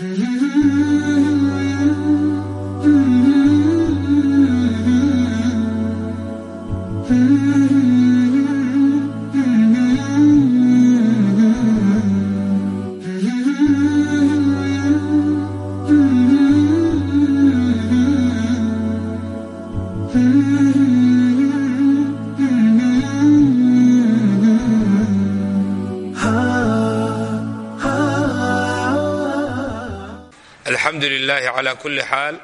Mm-hmm. alxamdu lilahi cla kuli xaal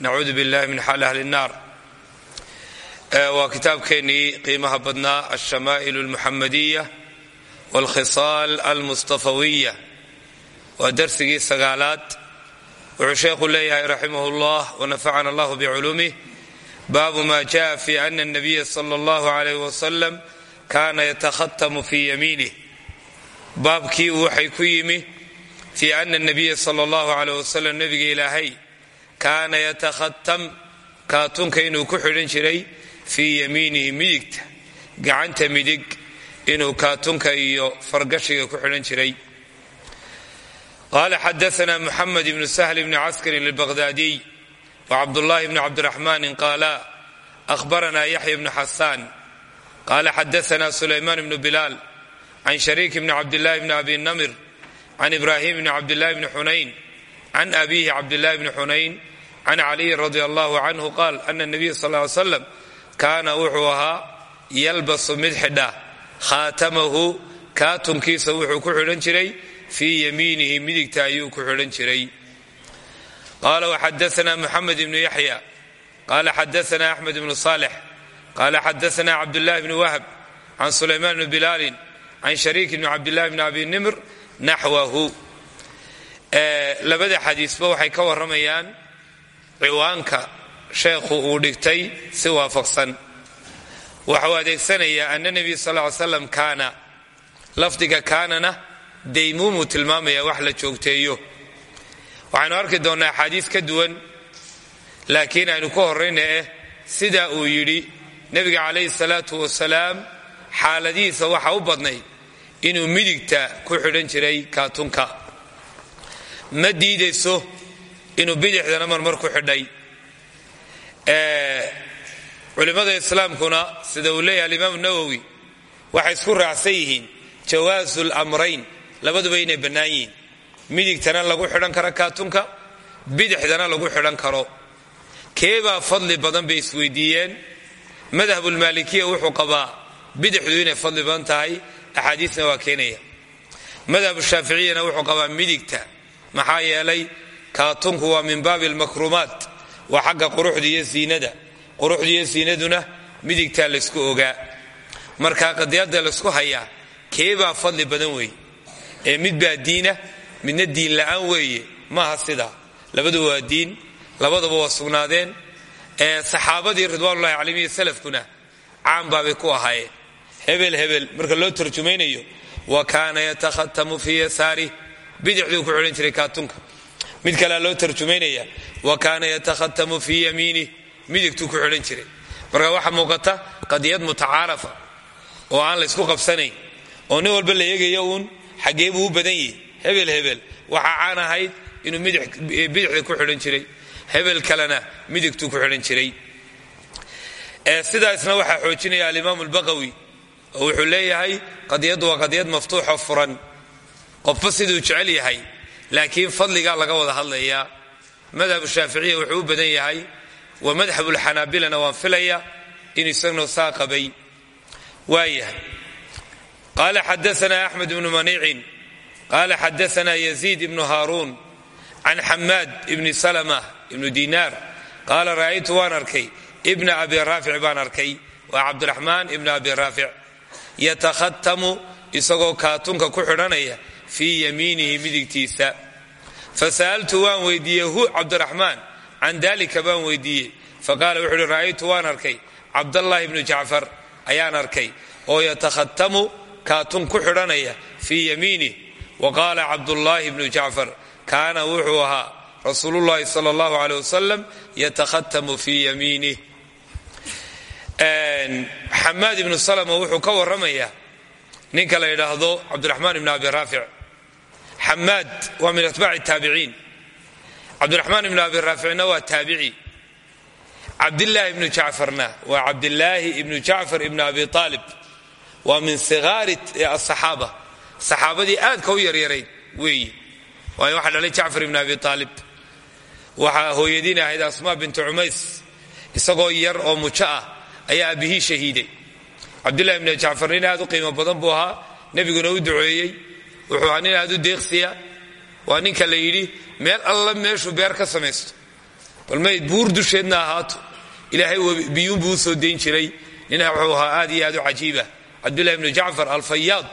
nacuudu billahi min xaal ahli الnar waa kitaabkeennii qiimaha badnaa alshama'il اlmuxamadiya wاlkhisaal almustafawiya waa darsigii sagaalaad wuxuu sheekhu leeyahay raximah اllah wanafacana allah bculumih baabu ma jaءa fi ana الnabiya slى اllah عalayh wasalam kana yatakhatamu fi yamiinih baabkii waxay ku yimi fi ana nabiya sala allahu caleyh wasalam nebiga ilaahay kaana yatakhatam kaatunka inuu ku xidhan jiray fii yamiinihi midigta gacanta midig inuu kaatunka iyo fargashiga ku xidhan jiray. Qaala xadaana muxamed ibnu sahl bni caskarin albaqhdaadiy wacabdullahi bni cabdiraxmanin qaala ahbarana yaxya bnu xasaan qaala xadaana sulaymaan bnu bilaal can shariik bni cabdillahi bni abi namir can ibrahim bni cabdillahi bni xunayn can abihi cabdillahi bni xunayn can caliyin radi allahu canhu qaal ana nabiya sal ly slam kaana wuxuu ahaa yalbasu mid xidha khaatamahu kaatunkiisa wuxuu ku xidhan jiray fii yamiinihi midigta ayuu ku xidhan jiray qaala waxadaana muxamed ibnu yaxya qaala xadaana axmed ibnu salix qaala xadaana cabdullahi bni wahb can sulaymaan bni bilaalin can shariik bni cabdillahi bni abi nimr naxwahu labada xadiisba waxay ka warramayaan ciwaanka sheekhu uu dhigtay si waafaqsan waxau adeegsanayaa ana nebiy sal ly slam kaana lafdiga kaanana daymuumuu tilmaamaya wax la joogteeyo waxaynu arki doonnaa axaadiis ka duwan laakiin aynu ka horrayna eh sidaa uu yidhi nebiga calayhi salaatu wasalaam xaaladihiisa waxa u badnayd inuu midigta ku xidhan jiray kaatunka. Ma diidayso inuu bidixdana marmar ku xidhay. Culimmada islaamkuna sida uu leeyahay alimaam nawowi waxay isku raacsan yihiin jawaasu lamrayn labaduba inay bannaan yihiin. Midigtana lagu xidhan karo kaatunka bidixdana lagu xidhan karo. Keebaa fadli badan bay isweydiiyeen? Madhabulmaalikiya wuxuu qabaa bidixdu inay fadli badan tahay axaadiisna waa keenaya. madhab shaaficiyana wuxuu qabaa midigta maxaa yeelay kaatunku waa min baabi almakruumaat waa xagga quruxda iyo siinada quruxda iyo siinaduna midigtaa laysku ogaa marka qadiyada laysku hayaa keebaa fadli badan weeye ee mid baa diina midna diin la'aan weeye maaha sidaa labaduba waa diin labadaba waa sugnaadeen ee saxaabadii ridwaanulahi calayhim iyo salafkuna caan baabay ku ahaayeen hebel hebel. Marka loo tarjumaynayo wa kaana yatakhatamu fii yasaarih bidixduu ku xidhan jiray kaatunka. Mid kalea loo tarjumaynaya wa kaana yatakhatamu fii yamiinih midigtuu ku xidhan jiray. Marka waxaa muuqata qadiyad mutacaarafa oo aan laysku qabsanayn oo nin walba la eegayo uun xaggee buu badan yihi hebel hebel. Waxaa caan ahayd inuu bidixda ku xidhan jiray. Hebel kalena midigtuu ku xidhan jiray. Sidaasna waxaa xoojinaya alimaam albaqawi oo wuxuu leeyahay qadiyaddu waa qadiyad maftuuxo furan. Qofba siduu yahay laakiin fadligaa laga wada hadlayaa. Madhabu shaaficiya wuxuu badan yahay wa madhabulxanaabilana waan filaya inuu isagno saa qabay. Waayahay. Qaala xadaana axmed ibnu manicin qaala xadaana yaziid ibnu haaruun can xamaad ibni salma ibnu dinaar ra'aytu waan arkay ibna abi raafic baan arkay waa cabdiraxmaan ibna abi raafic yatakhatamu isagoo kaatunka ku xidhanaya fii yamiinihi midigtiisa. Fasa'altu waan weydiiyey hu cabdiraxmaan can dalika baan weydiiyey. Faqaala wuxuu uhi ra'aytu arkay. Cabdallahi ibnu jacfar ayaan arkay. Oo yatakhatamu kaatun ku xidhanaya fii yamiinih wa qaala cabdullaahi ibnu jacfar kaana wuxuu ahaa rasuulullahi sala allahu wasalam yatakhatamu fii yamiinih xamaad ibnu salama wuxuu ka warramayaa ninka la yidhaahdo cabdiraxmaan ibn abi raafic xamaad waa min atbaaci taabiciin. Cabdiraxmaan ibnu abi raaficna waa taabici. Cabdilaahi ibnu jacfarna waa cabdilaahi ibnu jacfar ibnu abi aalib waa min sigaari asaxaaba saxaabadii aadka u yaryarayd weeye waayo waxaa dhalay jacfar ibnu abi aalib waxaa hooyadiin ahayd asmaa bintu cumays isagoo yar oo mujo ah ayaa aabihii shahiiday. Cabdillahi ibnu jacfar nin aad u qiimo badan buu ahaa. Nebiguna u duceeyey. Wuxuu ahaa nin aad u deeqsiya. Waa ninka la yidhi meel alla meeshuu beer ka samaysto. Balmayd buur dusheedna ahaato. Ilaahay biyuunbuu u soo dayn jiray. Nina wuxuu ahaa aad iyo aad u cajiiba cabdullahi ibnu jacfar alfayaad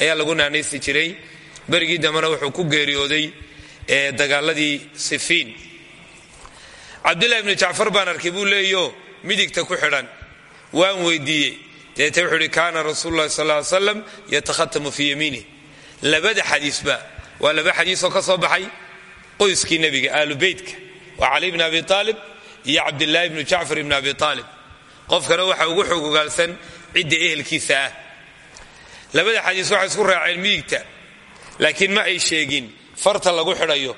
ayaa lagu naanaysi jiray. Berigii dambena wuxuu ku geeriyooday ee dagaaladii sifiin. Cabdullahi ibnu jacfar baan arkay leeyo midigta ku xidhan waan weydiiyey. Deete wuxuu ihi kaana rasuulu lahi sal ly slam yatakhatamu fii yamiinih labada xadiisba waa laba xadiisoo ka soo baxay qoyskii nebiga aalu beytka waa cali bn abi aalib iyo cabdilaahi bnu jacfar ibn abi aalib qofkana waxa ugu xog ogaalsan cidda ehelkiisa ah. Labada xadiis waxay isku raaceen midigta laakiin ma ay sheegin farta lagu xidhayo.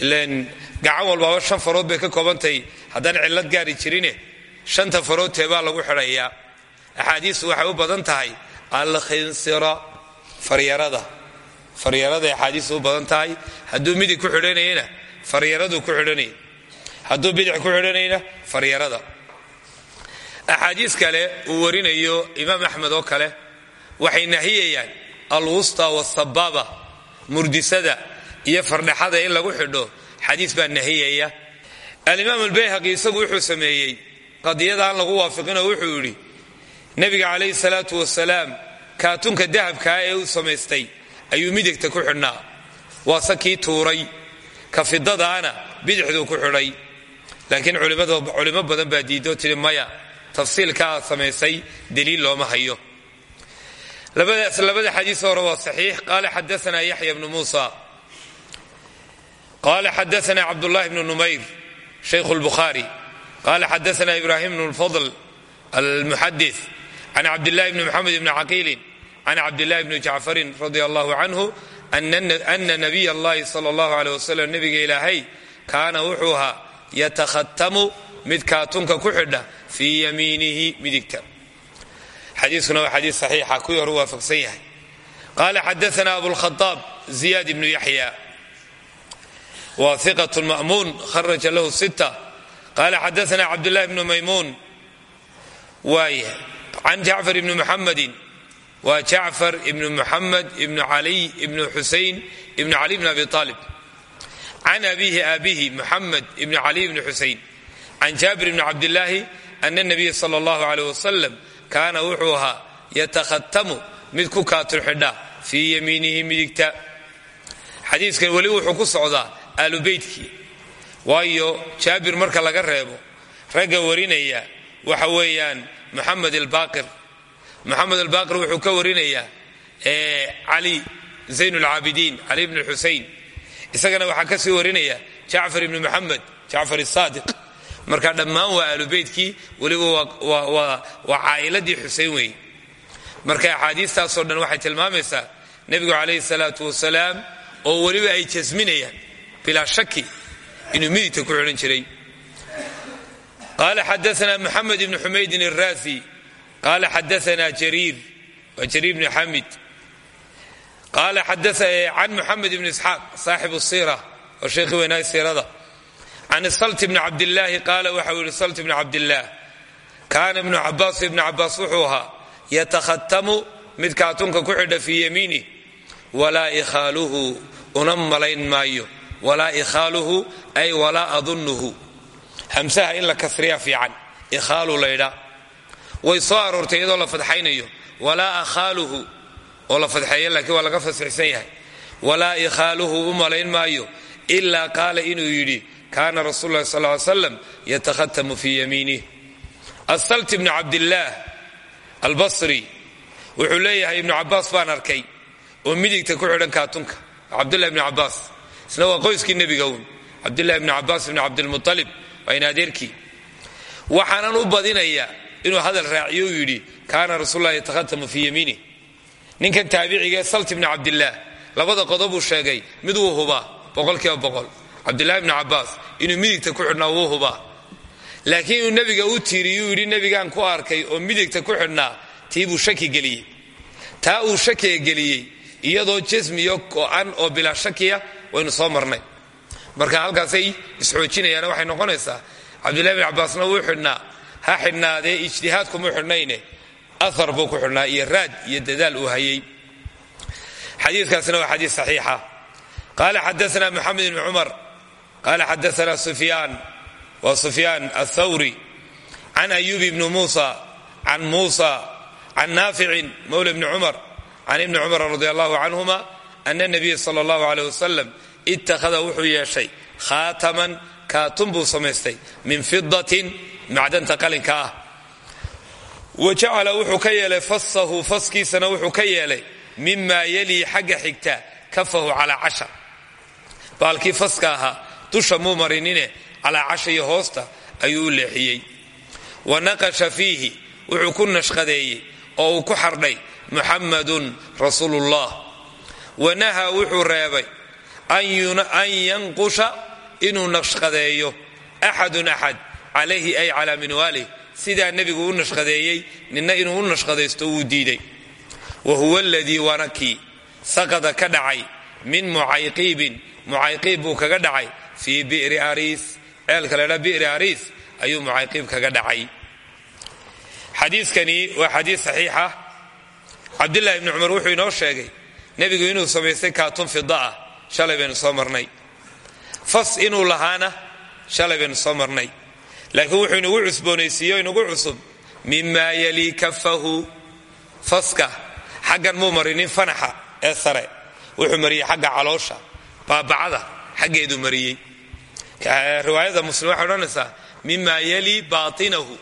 Ilan gacan walbaaba shan farood bay ka koobantahay haddaan cillad gaari jirine shanta farood teebaa lagu xidhayaa axaadiistu waxay u badan tahay alkhinsira faryarada. Faryarada axaadiistu u badan tahay. Hadduu midig ku xidhanayana faryaraduu ku xidhanaya hadduu bidix ku xidhanayna faryarada. Axaadiis kale uu warinayo imaam axmed oo kale waxay nahiyayaan alwusta wasabaaba murdisada iyo fardhaxada in lagu xidho. Xadiis baa nahiyaya. Alimaam albayhaqi isagu wuxuu sameeyey qadiyadaan lagu waafiqinoo wuxuu yidhi nebiga calayhi salaatu wasalaam kaatunka dahabkaa ee u samaystay ayuu midigta ku xidhnaa. Waase kii tuuray ka fidadaana bidixduu ku xidhay. Laakiin culimo badan baa diidoo tidhi maya tafsiilkaa samaysay daliil looma hayo. Labada xadiis hore waa saxiix. Qaala xadaana yaxya bnu muusa. Qala xadaana cabdullahi bnu numayr shaykhu lbukhaari qala xadaana ibrahim bnu lfadl almuxadis can cabdillahi bni mxamed bni caqiilin can cabdillahi bni jacfarin radi allahu canhu ana nabiy allahi sala allahu aleyh wasalam nebiga ilaahay kaana wuxuu ahaa yatakhatamu mid kaatunka ku xidha fii yamiinihi midigta xadiiskuna waa xadiis saxiixa kuwii hore waafaqsan yahay qala xadaana abulkhadaab ziyad ibnu yaxya wa iqat ma'muun kharaja lahu sita qala xadaana cabdullahi bnu maymuun waaya can jacfar ibni muxamedin waa jacfar ibnu muxamed ibnu caliy ibnu xusain ibnu cali bn abi aalib can abihi aabihi muxamed ibnu caliy bni xusain can jaabir bni cabdillaahi ana nabiya sala allahu aleyh wasalam kaana wuxuu ahaa yatakhatamu mid ku kaatur xidha fii yamiinihi midigta xadiiskan weli wuxuu ku socdaa aalu beytkii waayo jaabir marka laga reebo ragga warinaya waxa weeyaan muxamed albaqir. Muxamed albaqir wuxuu ka warinayaa cali zayn lcaabidiin cali bn xusein isagana waxaa ka sii warinaya jacfar ibni muxamed jacfar saadiq marka dhammaan waa aalubeytkii weliba waa caa'iladii xusein weeye marka axaadiistaasoo dhan waxay tilmaamaysaa nebigu calayhi salaatu wasalaam oo weliba ay jasminayaan bilaa shaki inuu midigta ku xidhan jiray. Qala xadaana muxamed ibni xumaydin araasi qala xadaana jariir waa jariir bni xamid qala can muxamed ibni isxaaq saaxibu sira oo sheekhi weynaay siirada. Can salt bni cabdillaahi qaala waxa uu yihi salt bni cabdillaah kaana ibnu cabaas ibnu cabaas wuxuu ahaa yatakhatamu mid kaatunka ku xidha fii yamiinih walaa ikhaaluhu una malayn maayo walaa ikhaaluhu ay walaa adunnuhu. Hamsaha in la kasriya fiican ikhaalu laydha way soo aroortay iyadoo la fadxaynayo. Walaa akhaaluhu oo la fadxeeya laakiin waa laga fasixsan yahay. Walaa ikhaaluhu u malayn maayo ilaa qaala inuu yidhi kaana rasul lahi sal ly slam yatakhatamu fii yamiinih asalt ibnu cabdillaah albasri wuxuu leeyahay ibnu cabaas baan arkay oo midigta ku isna waa qoyskii nebiga un cabdulahi ibnu cabaas ibnu cabdilmualib waa in adeerkii waxaanan u badinayaa inuu hadal raaciyo u kaana rasuullah yatakhatamu fii yamiinih ninkan taabicigae salt ibnu cabdillaah labada qodobuu sheegay mid wuu hubaa boqolkiiba boqol. Cabdullahi bni cabbaas inuu midigta ku xidhnaa wuu hubaa. Laakiin inuu nebiga u tiiriyuu yidhi nebigaan ku arkay oo midigta ku xidhnaa tii shaki geliyey. Taa uu shakiga geliyey iyadoo jasmiyo go-an oo bilaa shakiya waynu soo marnay. Marka halkaasay isxoojinayaana waxay noqonaysaa cabdullahi bni cabbaasna wuu ha xidhnaadee ijtihaad kuma xidhnayne. Ahar buu ku xidhnaa iyo raad iyo dadaal uu hayay. Xadiikaasina waa xadiis saxiixa. Qaala xadaana moxamed ibni cumar qaala xadaana sufyaan wa sufyaan athawri can ayub ibni muusa can muusa can naaficin mowla bni cumar can ibni cumar radi allahu canhuma ana nabiya sala allahu aleyh wasalam ittakhada wuxuu yeeshay khaataman kaatun buu samaystay min fidatin macdanta qalinka ah wa jacala wuxuu ka yeelay fasahu faskiisana wuxuu ka yeelay mima yalii xagga xigta kafahu calaa casha baalkii faska ahaa dusha muu marinine calaa casha iyo hoosta ayuu u leexiyey wa naqasha fiihi wuxuu ku nashqadeeyey oo uu ku xardhay muxammadun rasuulullah wa nahaa wuxuu reebay an yanqusha inuu nashqadeeyo axadun axad calayhi ay calaa minwaalih sidaa nebigu u nashqadeeyey ninna inuu u nashqadaysto wuu diiday wa huwa aladii waana kii saqada ka dhacay min mucayqiibin mucayqiib buu kaga dhacay fii bi'ri ariis. Ceelka laydhaa bi'ri ariis ayuu mucayqiib kaga dhacay. Xadiiskani waa xadiis saxiixa. Cabdullahi ibni cumar wuxuu inoo sheegay nebigu inuu samaystay kaatun fida ah shalay fas inuu lahaana shalay baynu laakiin wuxuu inagu cusboonaysiiyo inagu cusub. Mimaa yalii kafahu faska xaggan muu marinin fanaxa wuxuu mariyey xagga caloosha baabacada xaggeeduu mariyey. Riwaayada muslim waxay odhanaysaa mimaa yalii baatinahu.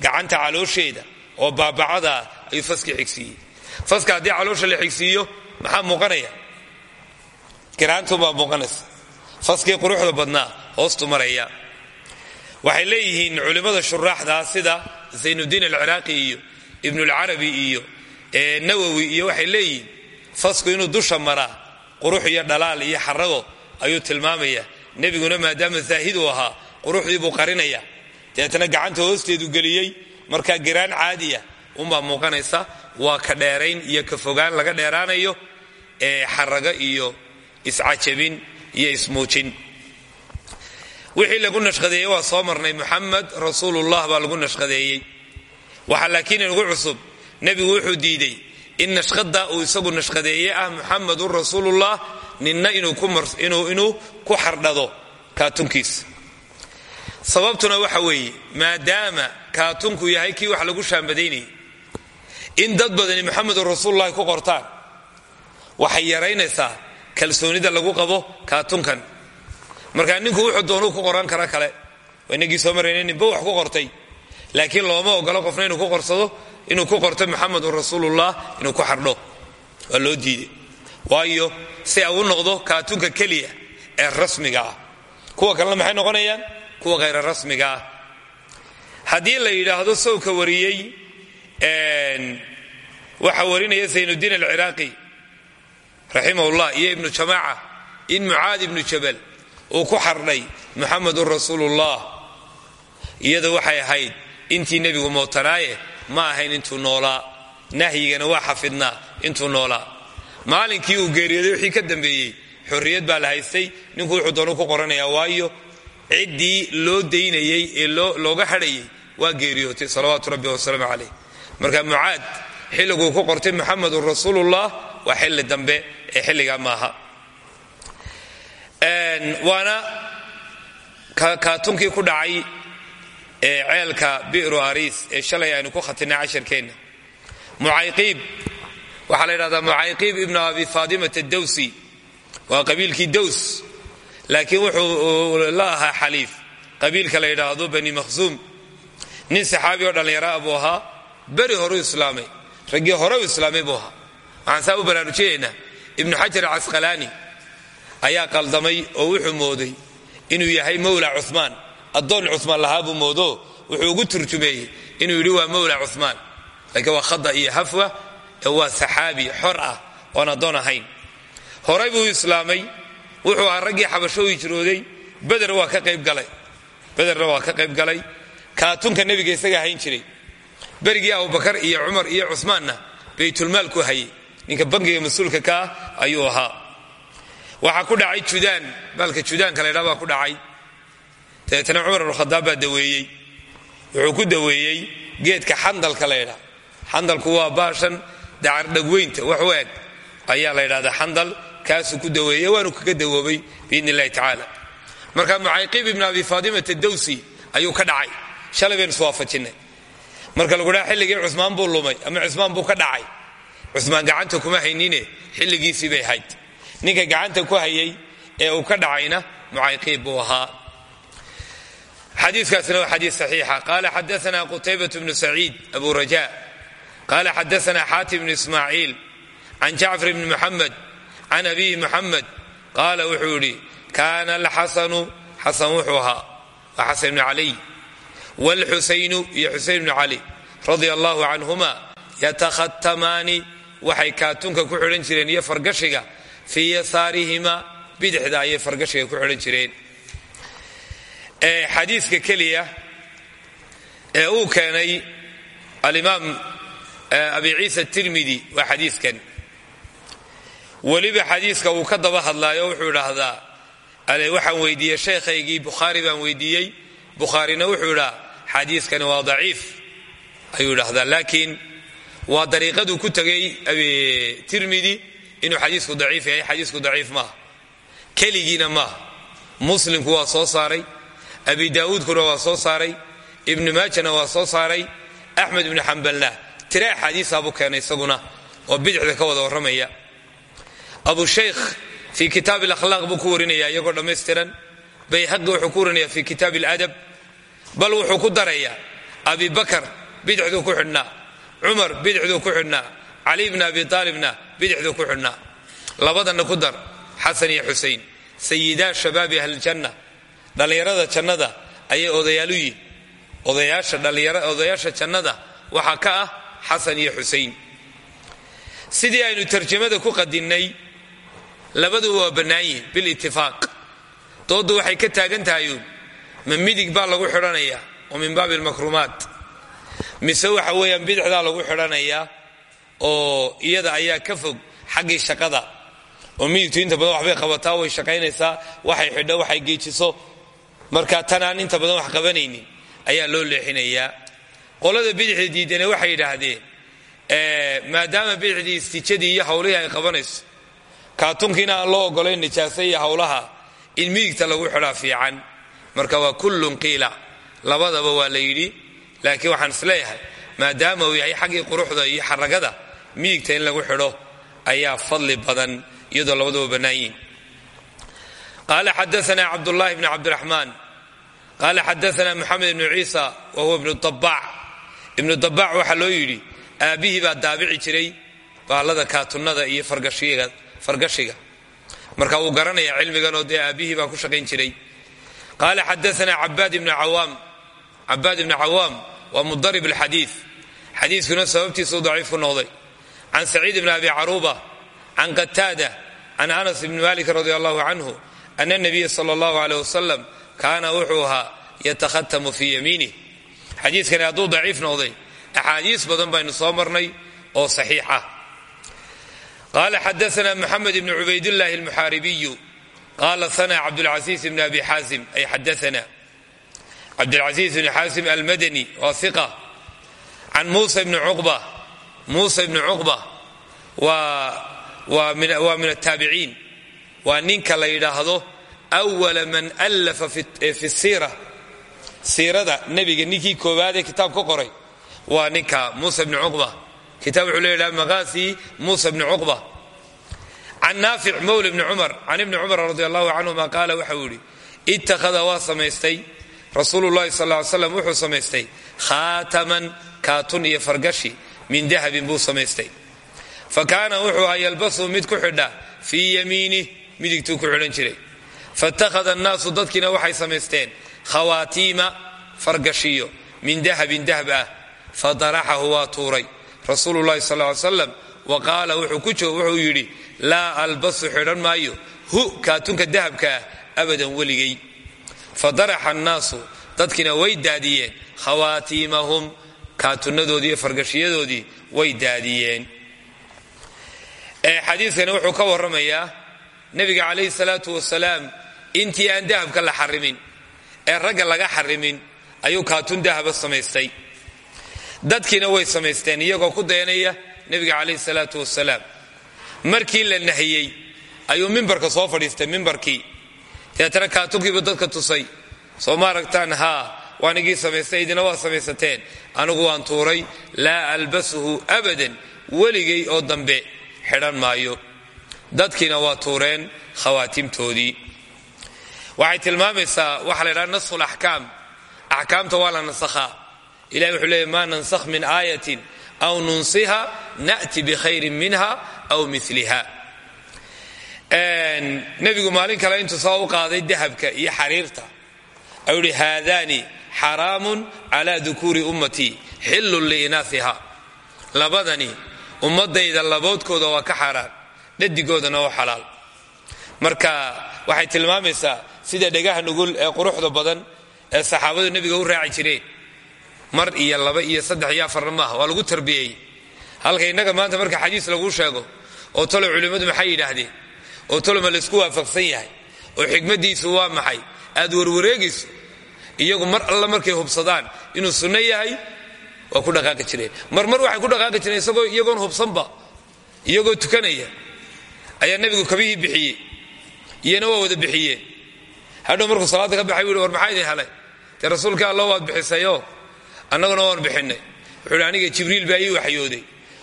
Gacanta caloosheeda oo baabacadaa ayuu faskii xigsiiyey. Faska haddii caloosha la xigsiiyo maxaa muuqanaya? Giraantunbaa muuqanaysa. Faskii quruxda badnaa hoostu maraya. Waxay leeyihiin culimmada shuraaxdaa sida zaynuddiin alciraaqi iyo ibnulcarabi iyo nawowi iyo waxay leeyihiin fasku inuu dusha maraa qurux iyo dhalaal iyo xarago ayuu tilmaamaya. Nebiguna maadaama zaahid uu ahaa quruxdii buu qarinaya. Deetna gacanta hoosteedu geliyey markaa giraan caadiya unbaa muuqanaysa waa ka dheerayn iyo ka fogaan laga dheeraanayo ee xarago iyo iscajabin iyo ismuujin. Wixii lagu nashqadeeyey waa soo marnay muxamed rasuulullah baa lagu nashqadeeyey. Waxaa laakiin inugu cusub nebigu wuxuu diiday in nashqada uu isagu nashqadeeye ah muxamedun rasuulullah ninna inuu ku xardhado kaatunkiisa sababtuna waxa weeye maadaama kaatunku yahay kii wax lagu shaambadaynayay in dad badani muxamedun rasuululahi ku qortaan. Waxay yaraynaysaa kalsoonida lagu qabo kaatunkan. Markaa ninku wuxuu doonuu ku qoran kara kale. Inagii soo marayna ninba wax ku qortay. Laakiin looma ogolo qofna inuu ku qorsado inuu ku qorto muxamedun rasuulullah inuu ku xardho. Waa loo diiday waayo si a u noqdo kaatunka keliya ee rasmiga ah. Kuwa kalena maxay noqonayaan? Kuwa khayra rasmiga ah. Haddii la yidhaahdo sawka wariyey waxaa warinaya zaynuddiin alciraaqi raximahullah iyo ibnu jamaaca in mucaad ibnu jabal uu ku xardhay muxamedun rasuulullah iyada waxay ahayd intii nebigu mootanaaye ma ahayn intuu noolaa nahyigana waa xafidnaa intuu noolaa maalinkii uu geeriyooday wixii ka dambeeyey xorriyad baa la haystay ninku wuxuu doonu ku qoranayaa waayo ciddii loo daynayey ee looga hadhayay waa geeriyootay salawaatu rabbi wasalaamu calayh marka mucaad xilliguu ku qortay muxamedun rasuulullah waa xilli dambe ee xilligaa maaha. Waana kaatunkii ku dhacay ee ceelka bi'ru ariis ee shalay aynu ku khatinay casharkeenna mucayqiib waxaa la yidhahdaa mucayqiib ibnu abi faadimat adawsi waa qabiilkii dows laakiin wuxuu la ahaa xaliif. Qabiilka la yidhaahdo bani makhsuum nin saxaabi oo dhallinyaraa buu ahaa beri horeu islaamay raggii hore u islaamay buu ahaa. Waxaan saa u baraarujinaynaa ibnu xajar casqalaani ayaa qaldamay oo wuxuu mooday inuu yahay mawla cumaan addoon cumaan lahaa buu moodo wuxuu ugu turjumeeyey inuu yidhi waa mawla cumaan laakiin waa khada iyo hafwa waa saxaabi xor ah oon horay buu islaamay wuxuu ahaa xabasho hijrooday qayb galay. Bederna waa ka qayb galay. Kaatunka nebiga isaga hayn jiray berigii abubakar iyo cumar iyo cusmaanna baytulmaal ku hayay. Ninka bangiga mas'uulka ka ah ayuu ahaa. Waxaa ku dhacay judaan. Baalka judaanka laydhaa baa ku dhacay. Dabeetana cumar ibnukhadaab baa daweeyey. Wuxuu ku daweeyey geedka xandalka laydhaa xandalku waa baashan dacardhagweynta wax eg. Ayaa la ydhahdaa xandal kaasuu ku daweeyey waanu kaga dawoobay biidn illahi marka mucayqib ibn abi faadimata dawsi ayuu ka dhacay. Shalay baynu iswaafajinnay marka lagu dhaha xilligii cusmaan buu lumay ama cusmaan buu ka dhacay. Cusmaan gacanta kuma haynine xilligiisii bay hayd. Ninka gacanta ku hayay ee uu ka dhacayna mucayqiib buu ahaa. Xadiikaasina waa xadii saxiixa. Qaala xadaana qutaybat bnu saciid abu raja. Qaala xadaana xaatim bnu ismaaciil can jacfar bni muxamed can abihi muxamed qaala wuxuu yidhi kaana alxasanu xasan wuxuu ahaa. Waa wlxusaynu iyo xusayn bnu cali radia allahu canhuma yatakhatamaani waxay kaatunka ku xidhan jireen iyo fargashiga fii yasaarihima bidixda ayay fargashiga ku xidhan jireen xadiiska keliya ee uu keenay alimaam abi ciisa tirmidi waa xadiiskan weliba xadiiska uu ka daba hadlaayo wuxuu idhaahdaa waxaan weydiiyey xadiiskani waa daciif ayuu idhahdaa laakiin waa dariiqaduu ku tegay tirmidi inuu xadiisku daciif yahay. Xadiisku daciif maaha. Keligiina maaha. Muslimku waa soo saaray. Abi daauudkuna waa soo saaray. Ibnu maajana waa soo saaray. Axmed ibnu xambalna tire axaadiisaabuu keenay isaguna oo bidixda ka wada warramaya. Abu shaykh fii kitaab alakhlaaq buu ku warinaya iyagoo dhammaystiran. Bayhaqi wuxuu bal wuxuu ku darayaa abi bakar bidixduu ku xidhnaa. Cumar bidixduu ku xidhnaa. Cali bna abi aalibna bidixduu ku xidhnaa. Labadana ku dar xasan iyo xusein sayidaa shabaabi ahliljanna dhallinyarada jannada ayay odayaalu yihiin odayaasha jannada waxaa ka ah xasan iyo xusein sidii aynu tarjamada ku qadinnay labaduba waa bannaan yihiin bilitifaaq waxay ka taagan tahayuun ma midig baa lagu xidhanayaa oo min baabi almakruumaat. Mise waxa weeyaan bidixdaa lagu xidhanayaa oo iyada ayaa ka fog xaggii shaqada. Oo midigtu inta badan waxbay qabataa way shaqaynaysaa waxay xidho waxay geejiso. Marka tanaan inta badan wax qabanaynin ayaa loo leexinayaa. Qolada bidixda diidane waxay yidhaahdeen maadaama bidixdii istijadii iyo hawlihii ay qabanayso kaatunkiina loo ogolayn nijaasa hawlaha in midigta lagu xidhaa fiican marka waa kullun qiila. Labadaba waa la yidhi laakiin waxaan is leeyahay maadaama uu yahay xaggii quruxda iyo xaragada midigta in lagu xidho ayaa fadli badan iyadoo labadaba bannaan yihiin qaala xadaana cabdullahi bni cabdiraxmaan. Qaala xadaana moxamed ibnu ciisa wa huwa ibnu dabaac ibnu dabaac waxaa loo yidhi aabbihii baa daabici jiray baallada kaatunada iyo fargashiga marka wuu garanaya cilmiganoo dee aabbihii baa ku shaqayn jiray qaala xadaana cabaad ibnu cawaam waa mudarib alxadiid xadiiskuna sababtiisuu daciif ku noqday can saciid ibni abi caruuba can qataada can anas ibni malik radi allahu canhu ana nabiya sala allahu aleyh wasalam kaana wuxuu ahaa yatakhatamu fii yamiinih xadiiskani hadduu daciif noqday axaadiis badan baynu soo marnay oo saxiix ah qaala xadaana moxamed ibni cubaydillahi almuxaaribiyu qaala sana cabdulcasiis ibni abi xaasim ay xadaana cabdilcasiis ibni xaasim almadani waa iqa can muusa ibni cuqba muusa ibni cuqba waa min ataabiciin waa ninka la yidhaahdo wala man allafa fi siira siirada nebiga ninkii koowaadee kitaab ka qoray waa ninka muusa bni cuqba kitaab wuxuu leeyaha maqaasi muusa bni cuqba can naafic mowla bni cumar can ibni cumar radi allahu canhuma qaala waxau yidhi ittakhada waa samaystay rasuulu llahi sal ly slam wuxuu samaystay khaataman kaatun iyo fargashi min dahabin buu samaystay fa kaana wuxuu ahaa yalbasu mid ku xidha fii yamiinih midigtuu ku xidhan jiray faittakhada annaasu dadkiina waxay samaysteen khawaatiima fargashiyo min dahabin dahab ah fadaraxahu waa tuuray rasuulu llahi sal ly slam wa qaala wuxuu yidhi laa albasu xidhan maayo. Hu kaatunka dahabka ah abadan weligay. Fadaraxa annaasu dadkiina way daadiyeen. Khawaatiimahum kaatunadoodii iyo fargashiyadoodii way daadiyeen. Xadiidkani wuxuu ka warramayaa nebiga calayhi salaatu wasalaam intii aan dahabka la xarimin ee ragga laga xarimin ayuu kaatun dahaba samaystay. Dadkiina way samaysteen iyagoo ku dayanaya nebiga calayhi salaatu wasalaam markii la nahiyey ayuu mimbarka soo fadhiistay mimbarkii. Deetana kaatunkiibu dadka tusay. Soo ma aragtaan haa waanigii samaystay idina waa samaysateen anigu waan tuuray laa albasuhu abadan weligay oo dambe xidhan maayo. Dadkiina waa tuureen khawaatimtoodii. Waxay tilmaamaysaa waxaa la ydhaha nasfu laxkaam axkaamta waa la nasakhaa. Ilahi wuxuu leeyay maa nansakh min aayatin aw nunsiha na'ti bikhayrin minha aw miliha nebigu maalin kale intuu soo qaaday dahabka iyo xariirta ayuu ihi haadani xaraamun cala dukuuri ummatii xillun liinaasiha labadani ummadayda laboodkooda waa ka xaaraan dhadigoodana oo xalaal marka waxay tilmaamaysaa sida dhegaha nugul ee quruxda badan ee saxaabadu nebiga u raaci jireen mar iyo laba iyo saddex iyo afarna maaha waa lagu tarbiyey. Halka innaga maanta marka xadiis laguu sheego oo tolo culimmadu maxay yidhaahdeen? oo toloma laysku waafaqsan yahay oo xikmaddiisu waa maxay? Aad warwareegayso iyagu mar alla markay hubsadaan inuu sunno yahay waa ku dhaqaaqi jireen. Mar mar waxay ku dhaqaaqi jireen isagoo iyagoon hubsanba iyagoo tukanaya ayaa nebigu kabihii bixiyey iyana waa wada bixiyeen. Hadhow markuu salaada ka baxay wuhi war maxaa idin helay rasuulka allo waad bixisayoo annaguna waan bixinay. Wuxuu aniga jibriil baa ii waxyooday.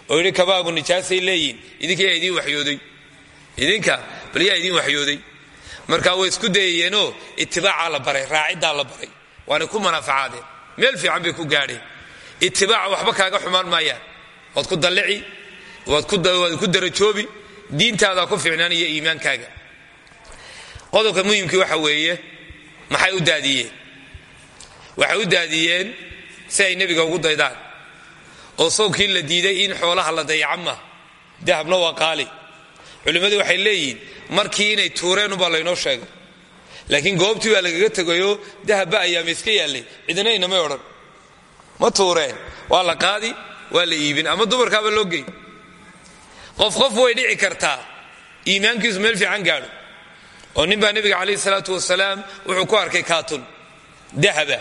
Oo yidhi kabaagu nijaasay leeyihiin idinka yaa idiin waxyooday. Idinka? Bal yaa idiin waxyooday. Marka way isku dayayeenoo itibaacaa la baray raaciddaa la baray. Waanay ku manaafacaadeen meel fiican bay ku gaadheen. Itibaaca waxba kaaga xumaan maayaan. Waad ku dallici waad ku darajoobi diintaadaa ku fiicnaan iyo iimaankaaga. Qodobka muhimkii waxa weeye maxay u daadiyeen? Waxay u daadiyeen si ay nebiga ugu daydaan. Oo sawkii la diiday in xoolaha la dayaca maaha dahabna waa qaali. Culimmadu waxay leeyihiin markii inay tuureen ubaa laynoo sheegay. Laakiin goobtii baa lagaga tegayoo dahabba ayaama iska yaallay cidina inamay odhan. Ma tuureen. Waa la qaadi waa la iibin. Ama dumarkaaba loo gey qof qof way dhici kartaa. Iimaankiisu meel fiican gaadho. Oo nin baa nebiga calayhi salaatu wasalaam wuxuu ku arkay kaatun. Dahaba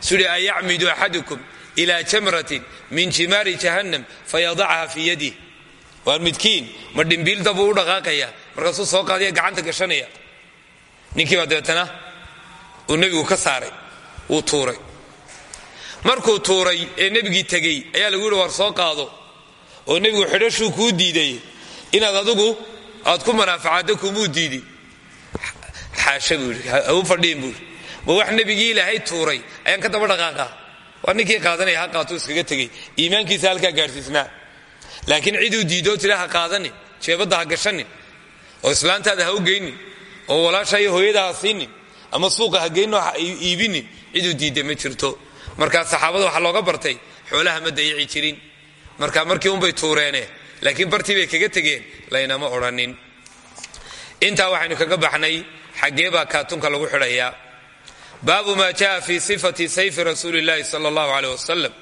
sudi an yacmidu axadukum ila jamratin min jimaari jahannam fayadacha fii yadih waar midkiin ma dhimbiilda buu u dhaqaaqaya markaasuu soo qaadaya gacanta gashanaya ninkiibaa dabeetana uu nebigu ka saaray wuu ee nebigii tegey ayaa lagu yihi soo qaado oo nebigu xidhashuu kuu diiday inaad adigu aad ku manaafacaaddo kumuu diidi xaasha buu yidhi hau fadhiin buu ma wax nebigii ilaahay tuuray. Ayaan ka daba dhaqaaqaa waa ninkii qaadanaya ha qaatuu iskaga tegey. Iimaankiisa halkaa gaadhsiisnaa laakiin ciduu diidoo tira ha qaadanin ha gashanin oo islaantaada ha u geynin oo walaasha hooyada ha siinin ama suuqa ha geyninoo ha iibinin ciduu diidda ma jirto. Markaa saxaabada waxaa looga bartay xoolaha ma dayici jirin. Marka markii unbay tuureene laakiin bartii bay kaga tegeen laynama odhanin intaa waxaynu kaga baxnay xaggee baa kaatunka lagu xidhayaa baabu maa jaa fi sifati sayfi rasuuli llahi sala allahu caleyh wasalam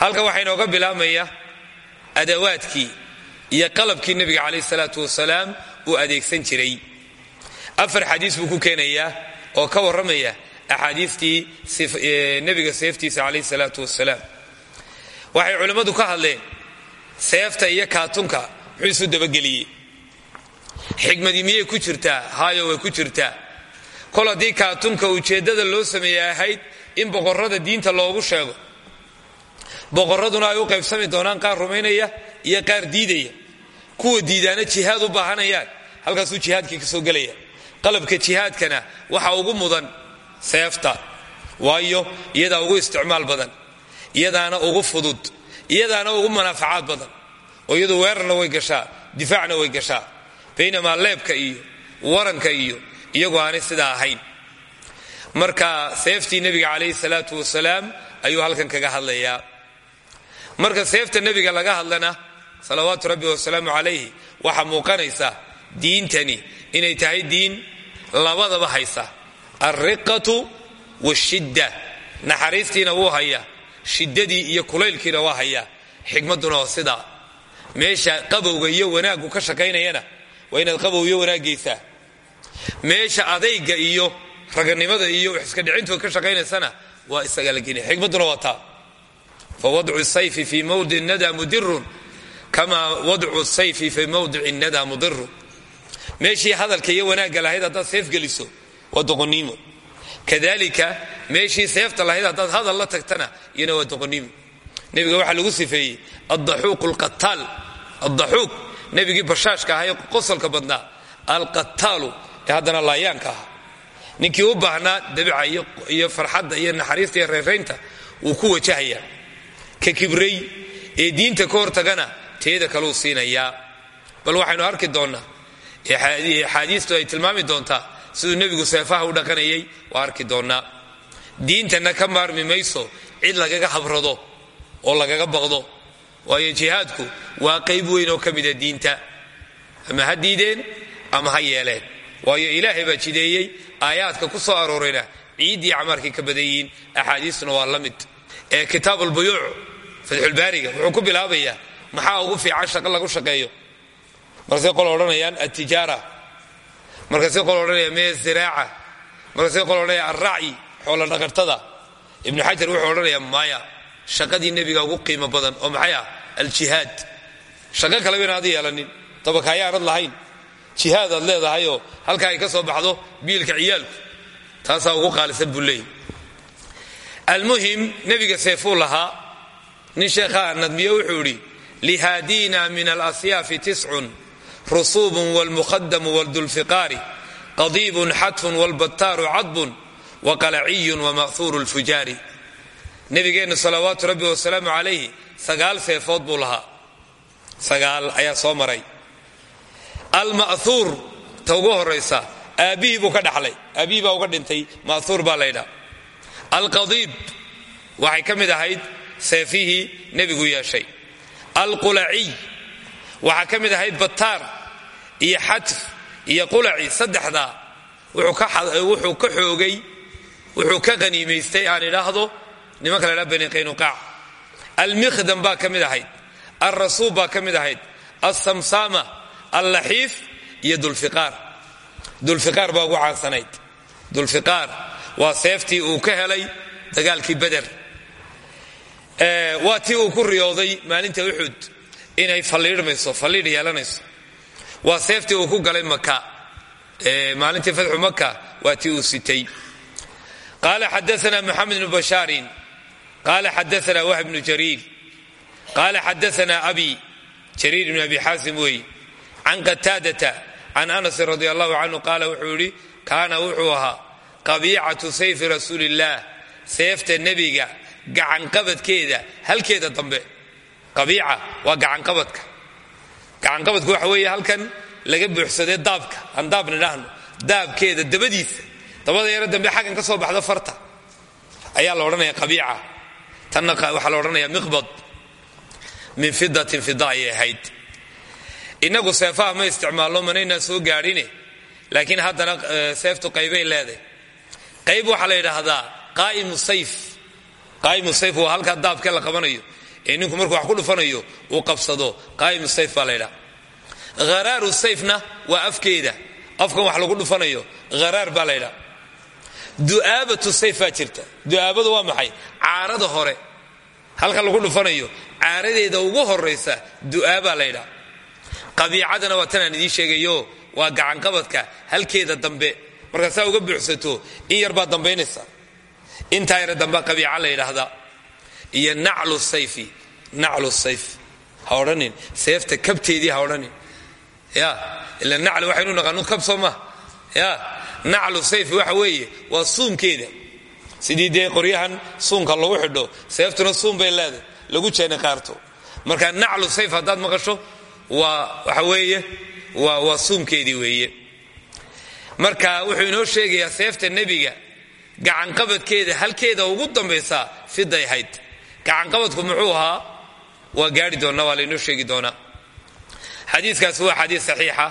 halkan waxaa inooga bilaabmaya adawaadkii iyo qalabkii nebiga calayh salaatu wasalaam uu adeegsan jiray. Afar xadiis buu ku keenayaa oo ka warramaya axaadiistii nebiga seeftiisa calayh salaatu wasalaam. Waxay culimmadu ka hadleen seefta iyo kaatunka muxuu isu dabageliyey? Xikmadii miyay ku jirtaa? Haayo way ku jirtaa kol haddii kaatunka ujeeddada loo sameeyey ahayd in boqorrada diinta loogu sheego. Boqorraduna ay u qaybsami doonaan qaar rumaynaya iyo qaar diidaya. Kuwa diidaana jihaad u baahanayaan halkaasuu jihaadkii ka soo gelaya. Qalabka jihaadkana waxa ugu mudan seefta waayo iyadaa ugu isticmaal badan iyadaana ugu fudud iyadaana ugu manaafacaad badan. Oo iyadu weerarna way gashaa difaacna way gashaa baynamaa leebka iyo waranka iyo iyagoo aanay sidaa ahayn. Marka seeftii nebiga calayhi salaatu wasalaam ayuu halkan kaga hadlayaa. Marka seefta nebiga laga hadlana salawaatu rabbi wasalaamu calayhi waxaa muuqanaysa diintani inay tahay diin labadaba haysa. Alriqatu washidda naxariistiina wuu hayaa shiddadii iyo kulaylkiina waa hayaa xikmadduna waa sidaa. Meesha qabowga iyo wanaaggu ka shaqaynayana waa inaad qabow iyo wanaag meesha adayga iyo raganimada iyo wax iska dhicintu ka shaqaynaysana waa isaga la geniya xikmadduna waa sayfi fii mawdic nada mudirun kama wadcu sayfi fii mawdici nada mudirun meeshii hadalka iyo wanaagga lahayd haddaad seef geliso waa kadalika meeshii seefta lahayd haddaad hadal la tagtana iyana waa doqoniimo nebiga waxaa lagu sifeeyey addaxuuq alqataal addaxuuq nebigii bashaashka ahaa ee qosolka badnaa alqataalu haddana laayaanka ahaa. Ninkii u baahnaa dabica iyo farxadda iyo naxariista iyo reeraynta wuu ku wajahayaa. Ka kibray ee diinta ka hortagana teeda kaluu siinayaa. Bal waxaynu arki doonnaa axaadiistu ay tilmaami doontaa siduu nebigu seefaha u dhaqanayay waa arki doonnaa diintana ka maarmi mayso cid lagaga habrado oo lagaga baqdo. Waayo jihaadku waa qayb weyn oo ka mida diinta. Ama ha diideen ama ha yeeleen waayo ilaahay baa jideeyey aayaadka ku soo aroorayna ciiddii camarkay ka badan yihiin axaadiistuna waa la mid. Ee kitaab albuyuuc fatxulbaariga wuxuu ku bilaabayaa maxaa ugu fiican shaqo lagu shaqeeyo. Markaasay qol odhanayaan altijaara markaasay qol odhanayaan mee ziraaca markaasay qol odhanaya alracyi xoola dhaqartada ibnu xajar wuxuu odhanayaa maya shaqadii nebiga ugu qiimo badan oo maxay ah? Aljihaad. Shaqo kale bayna ad yeelanin tabaka ayaanad lahayn jihaad aad leedahayoo halkaa ay ka soo baxdo biilka ciyaalku. Taasaa ugu qaalisan buu leeyay almuhim nebiga seefuu lahaa. Nin sheekhaa nadmiye wuxuu idhi lihaadiina min alasyaafi tiscun rusuubun wlmukhadamu wاldulfiqaari qadiibun xatfun wاlbataaru cadbun waqalaciyun wama'huuru lfujaari nabigeennu salawaatu rabbi wasalaamu calayhi sagaal seefood buu lahaa. Sagaal ayaa soo maray alma'huur ta ugu horaysa aabbihii buu ka dhaxlay. Aabbihii uga dhintay. Ma'huur baa laydhaa alqadiib waxay ka mid ahayd seefihii nebigu yeeshay. Alqulaciy waxaa ka mid ahayd bataar iyo xatf iyo qulaci saddexdaa wuxuu ka qaniimaystay aan idhaahdo nimanka la ydhaha bani qaynuqaac. Almikhdam baa ka mid ahayd. Alrasuub baa ka mid ahayd. Alsamsaama allaxiif iyo dulfiqaar. Dulfiqaar baa ugu caansanayd. Dulfiqaar waa seeftii uu ka helay dagaalkii beder waa tii uu ku riyooday maalinta uxud inay falliidhmayso falliidh yeelanayso. Waa seeftii uu ku galay maka maalintii fatxu maka waa tii uu sitay. Qaala xadaana moxamed bnu bashaarin qaala xadaana wahb bnu jariir. Qaala xadaana abi jariir bn abi xaasim weey can qataadata can anasin radi allahu canhu qaala wuxuu yidhi kaana wuxuu ahaa qabiicatu sayfi rasuuli illaah seefta nebiga gacanqabadkeeda halkeeda dambe qabiica waa gacanqabadka gacanqabadku waxa weeye halkan laga buuxsadee daabka aan daab nidhaahno daabkeeda dabadiisa dabada yaro dambe xaggan ka soo baxda farta ayaa la odhanaya qabiica tanna waxaa la odhanaya miqbad min fidatin fida ayay inagu seefaha ma isticmaalno manaynaan soo gaadhine. Laakiin haddana seeftu qaybay leedahay. Qayb waxaa la yidhaahdaa qaa'imu sayf. Waa halkaa daabkee la qabanayo. Ee ninku markuu wax ku dhufanayo uu qabsado. Qaa'imu sayf baa la ydhaha haraaru sayfna waa afkeeda. Afkan wax lagu dhufanayo haraar baa la ydhaha du'aabatu sayf baa jirta. Waa maxay? Caarada hore. Halka lagu dhufanayo caaradeeda ugu horaysa du'aabaa la ydhaha qabiicadana waa tanaan idiin sheegayo waa gacanqabadka halkeeda dambe. Markaa saa uga buuxsato in yar baa dambaynaysa. Intaa yare dambe qabiica la yidhaahdaa iyo naclu sayfi naclu sayf. Ha odhanin kabteedii ha ya ila nacli waxaynu naqaano kab soo ya naclu sayfi waxa weeye waa suunkeeda. Sidii dee qoryahan suunka lagu xidho seeftuna suun bay leedahay lagu jeena qaarto marka naclu sayf haddaad maqasho waxa weeye waa suunkeedii weeye. Marka wuxuu inoo sheegayaa seefta nebiga gacanqabadkeeda halkeeda ugu dambaysaa fiday ahayd gacanqabadku muxuu ahaa? Waa gaari doonnaa waa laynoo sheegi doonaa. Xadiikaasi waa xadiis saxiixa.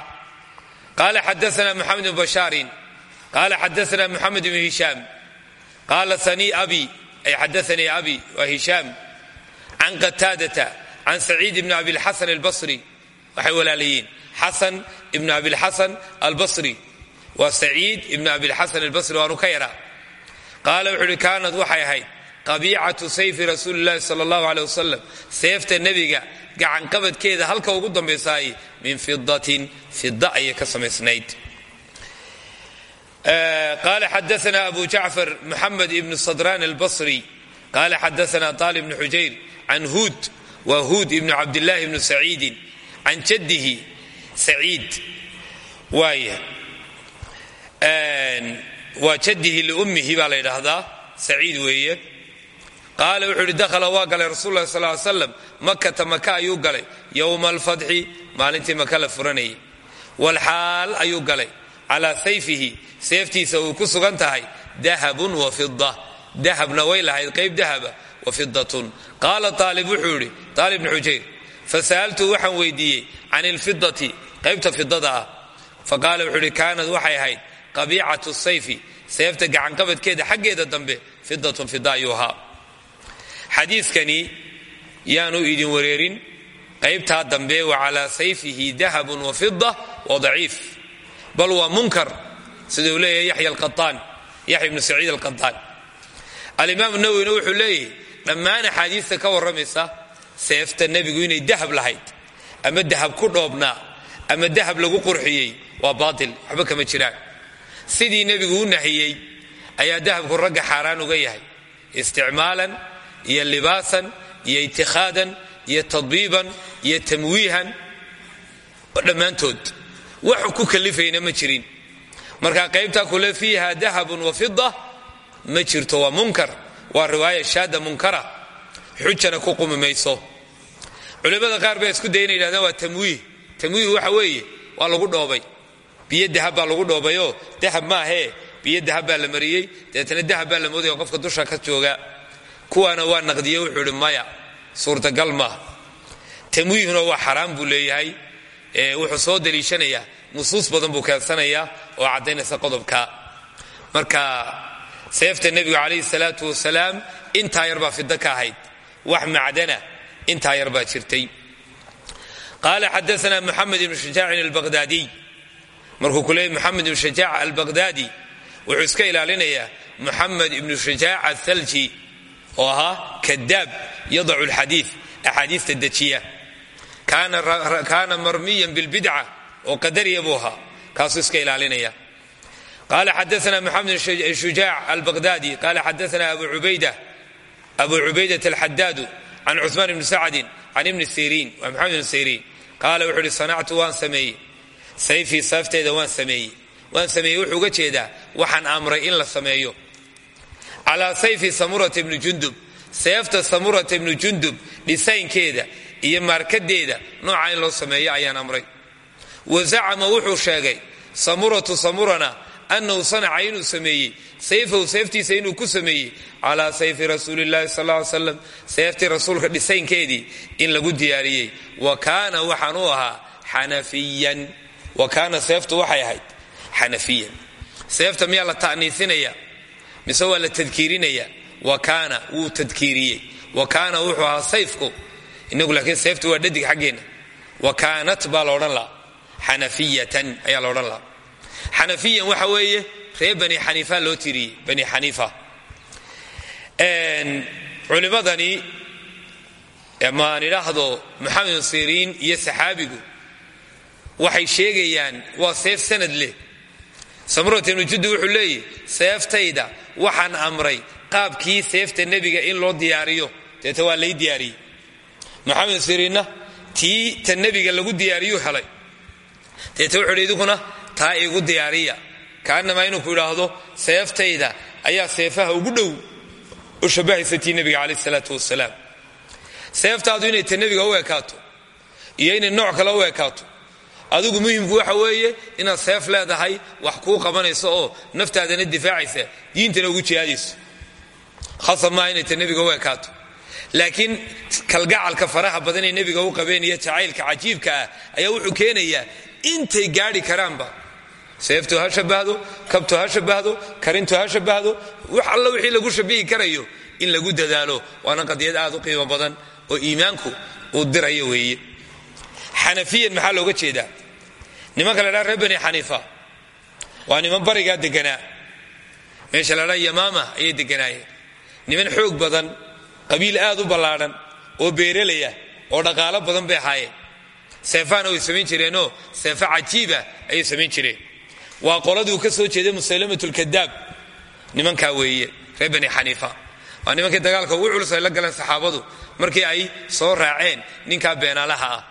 Qaala xadaana moxamed bn bashaarin qaala xadaana muxamed ibnu hishaam qaala anii abi ay xadaanii abi waa hishaam can qataadata can saciid ibni abilxasan albasri waxay walaalayiin xasan ibnu abilxasan albasri. Waa saciid ibnu abilxasan albasri waanu ka yaraa. Qaala wuxuu uhi kaanad waxay ahayd qabiicatu sayfi rasuuli llahi sala allahu aleh wasalam seefta nebiga gacanqabadkeeda halka ugu dambaysaay min fidatin fida ayay ka samaysnayd. Qala xadaana abu jacfar muxamed ibnu sadran albasri. Qala xadaana طalib bnu xujayr can huud wa huud ibnu cabdillahi saciidin can jaddihi saciid waaya waa jaddihi liummihi baa la yidhaahdaa saciid weeye qaala wuxuu yidhi dakhala waa galay rasul lah sal ly slam makata maka ayuu galay yowma alfatxi maalintii maka la furanayay walxaal ayuu galay calaa sayfihi seeftiisa uu ku sugan tahay dahabun wa fida dahabna way lahayd qayb dahaba wa fidatun qaala fasa'altu waxaan weydiiyey can ilfidati qaybta fidada ah faqaala wuxuu yidhi kaanad waxay ahayd qabiicatu sayfi seefta gacanqabadkeeda xaggeeda dambe fidatun fida ayuu ahaa xadiiskani yaanu idin wareerin qaybtaa dambe wa calaa sayfihi dahabun wa fida waa daciif bal waa munkar sida uu leeyahay yaxya alqataan yaxya ibnu saciid alqataan alimaam nawowina wuxuu seefta nebigu inay dahab lahayd ama dahab ku dhoobnaa ama dahab lagu qurxiyey waa baatil waxba kama jiraan. Sidii nebigu u nahiyey ayaa dahabku ragga xaaraan uga yahay. Isticmaalan iyo libaasan iyo itikhaadan iyo tadbiiban iyo tamwiihan dhammaantood. Waxu ku kalifayna ma jirin. Marka qaybtaa kule fiiha dahabun wa fida ma jirto waa munkar. Waa riwaaya shaada munkara xujana ku qumi mayso qaar baa isku daya ina yidhahdaan waa tamwiih tamwiih waxa weeye waa lagu dhoobay. Biyo dahab baa lagu dhoobayoo dahab maahee biyo dahab baa la mariyey dabeetana dahab baa la moodaya qofka dusha ka jooga. Kuwaana waa naqdiye wuxuu ihi maya suurtagal maaha waa xaraam buu leeyahay. Wuxuu soo daliishanayaa nusuus badan buu keensanayaa oo caddaynaysa qodobka. Marka seefta nebigu calayhi salaatu wasalaam intaa yar baa fida ka ahayd wax macdana intaa yar baa jirtay. Qaala xadaana muxamed ibnu shajaacin albaqhdaadiy markuu ku leeyay moxamed ibnu shajaac albaqhdaadi wuxuu iska ilaalinayaa muxamed ibnu shajaac athalji oo ahaa kadaab yadacu lxadiid axaadiista dejiya kaana marmiyan bilbidca oo qadariya buu ahaa kaasuu iska ilaalinaya. Qala xadaana moxamed shujaac albaqhdaadi qala xadaana abu ubayda abu cubaydat alxadaadu can cuثmaan ibni sacdin can ibni siriin waa maxamed ibn siriin qaala wuxuu uhi sanactu waan sameeyey sayfii saafteeda waan sameeyey waan sameeyey wuxuu uga jeedaa waxaan amray in la sameeyo calaa sayfi samurata ibni jundub seefta samurata ibni jundub dhisaynkeeda iyo maarkadeeda nooca in loo sameeyo ayaan amray wa zacama wuxuu sheegay samuratu samurana annahu sanaca inuu sameeyey sayfahu seeftiisa inuu ku sameeyey calaa sayfi rasuulillahi sal slam seeftii rasuulka dhisaynkeedii in lagu diyaariyey wa kaana waxaan u ahaa wa kaana seeftu waxay ahayd xanafiyan seefta la ta'niisinaya mise waa la tadkiirinaya wa kaana wuu tadkiiriyey wa kaana wuxuu ahaa sayfku inagu laakiin seeftu waa dhadig xaggeenna wa kaanat baa la odhan laha xanafiyan waxa weeye reer bani xaniifa loo tiriyey bani xaniifa culimmadani maan idhaahdo maxamed siriin iyo saxaabigu waxay sheegayaan waa seef sanad leh. Samurata ibnu juddi wuxuu leeyahy seeftayda waxaan amray qaabkii seefta nebiga in loo diyaariyo. Deeta waa lay diyaariyey. Maxamed siriinna tii ta nebiga lagu diyaariyuu helay. Deeta wuxuu hi idinkuna taa igu diyaariya. Kaanamaa inuu ku idhaahdo seeftayda ayaa seefaha ugu dhow u shabbahaysa tii nebiga calayh isalaatu wasalaam seeftaadu inay ta nebiga u ekaato iyo inay nooc kale u ekaato adigu muhimku waxa weeye inaad seef leedahay wax kuu qabanayso oo naftaadana difaacaysa diintana ugu jihaadayso. Maaha inay ta nebiga u ekaato laakiin kalgacalka faraha badan ee nebiga u qabeen iyo jacaylka cajiibka ah ayaa wuxuu keenayaa intay gaadhi karaanba seeftu ha shabahdo kabtu ha shabahdo karintu ha shabahdo wax alla wixii lagu shabihi karayo in lagu dadaalo. Waana qadiyad aad u qiimo badan oo iimaanku uu dirayo weeye. Xanafiyan maxaa looga jeedaa? Nimanka la dhaa reer waa niman barigaa deganaa. Meesha la dhaa yamaama ayay deganaayeen. Niman xoog badan qabiil aad u ballaadhan oo beeralaya oo dhaqaalo badan bay ahaayeen. Seefahana way samayn jireenoo seefa cajiiba ayay samayn jireen waa qoladuu ka soo jeeday musaylamatulkadaab nimankaa weeye reer bani xaniifa. Waa nimankii dagaalka ugu culus ay la galeen saxaabadu. Markii ay soo raaceen ninkaa beenaalaha ah.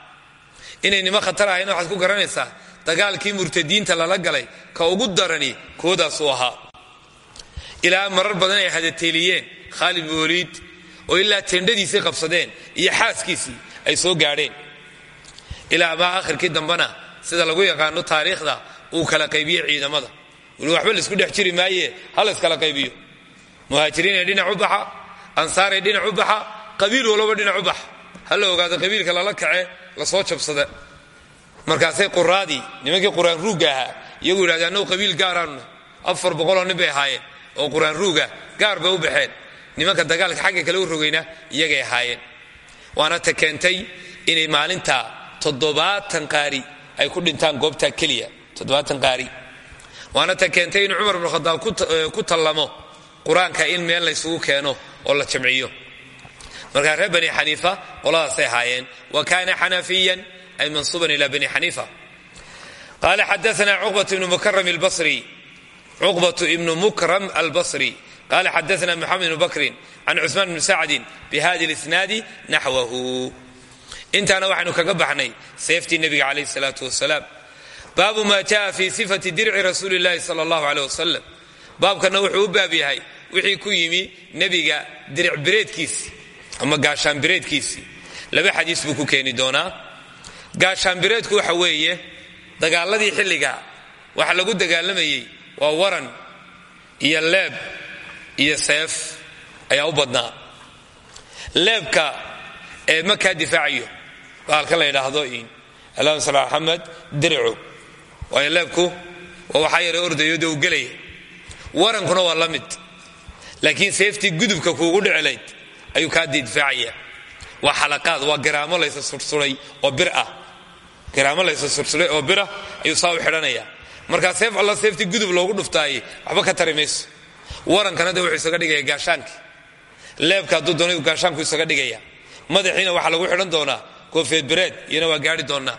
Inay nimo khatar ahayn waxaad ku garanaysaa dagaalkii murtadiinta lala galay ka ugu darani koodaasuu ahaa. Ilaa marar badan ay hadateeliyeen khaalid bin oo ilaa tendhadiisii qabsadeen iyo xaaskiisii ay soo gaadheen. Ilaa maa akhirkii dambena sida lagu yaqaano taariikhda uu kala qaybiye ciidamada. Weli waxba la isku dhex jiri maaye ha layskala qaybiyo. Muhaajiriinay dhinac u baxa dhinac u qabiil walaba dhinac u baxa. Ogaado qabiilka lala kace la soo jabsada. Markaasay quraadii nimankii quraan ruugga ahaa iyagu yidhahdeen annagu qabiil gaaraanuna afar boqoloo nin bay ahaayeen oo quraan ruuga gaar bay u baxeen. Nimanka dagaalka xagga kale u rogayna iyagay ahaayeen. Waana ta keentay inay maalinta toddobaatan qaari ay ku dhintaan goobtaa keliya qaari. Waana ta keentay in cumar bnu khadaab ku tallamo qur'aanka in meel laysugu keeno oo la jamciyo. Markaa reer bani xaniifa qoladaasay ahaayeen wa kaana xanafiyan ay mansuuban ila bani xaniifa. Qaala xadaana cuqbat ibnu mukram albasri. Cuqbat ibnu mukram albasri. Qala xadaana moxamed ibnu bakrin can cusmaan bni sacdin bihadi lisnaadi naxwahu intaana waxaynu kaga baxnay seeftii nebiga calayh salaatu wasalaam baabu ma jaa fi sifati dirci rasuuli llahi sala allahu aleyh wasalam baabkana wuxuu u baab yahay wixii ku yimi nebiga diric bireedkiisii ama gaashaan bireedkiisii laba xadiis buu ku keeni doonaa. Gaashaan bireedku waxa weeye dagaaladii xilliga waxa lagu dagaalamayey waa waran iyo leeb iyo seef ayaa u badnaa. Leebka ee makaa difaacayo baalkan la yidhaahdo allahuma sal axamed diricu waayo leebku waa waxaa yara ordayode u gelaya warankuna waa la mid. Laakiin seeftii gudubka kuugu dhicilayd ayuu kaa difaacaya waa xalaqaad waa garaamo laysa sursuray oo bir ah. Garaamo laysa sursuray oo birah ayuu saa u xidhanaya. Markaa seef alla seeftii gudub loogu dhuftaayey waxba ka tari warankana de wuxuu isaga dhigaya gaashaankii leebka hadduu doonay gaashaanku isaga dhigaya. Madaxiina waxaa lagu xidhan doonaa koofiyad bireed iyana waa gaari doonaa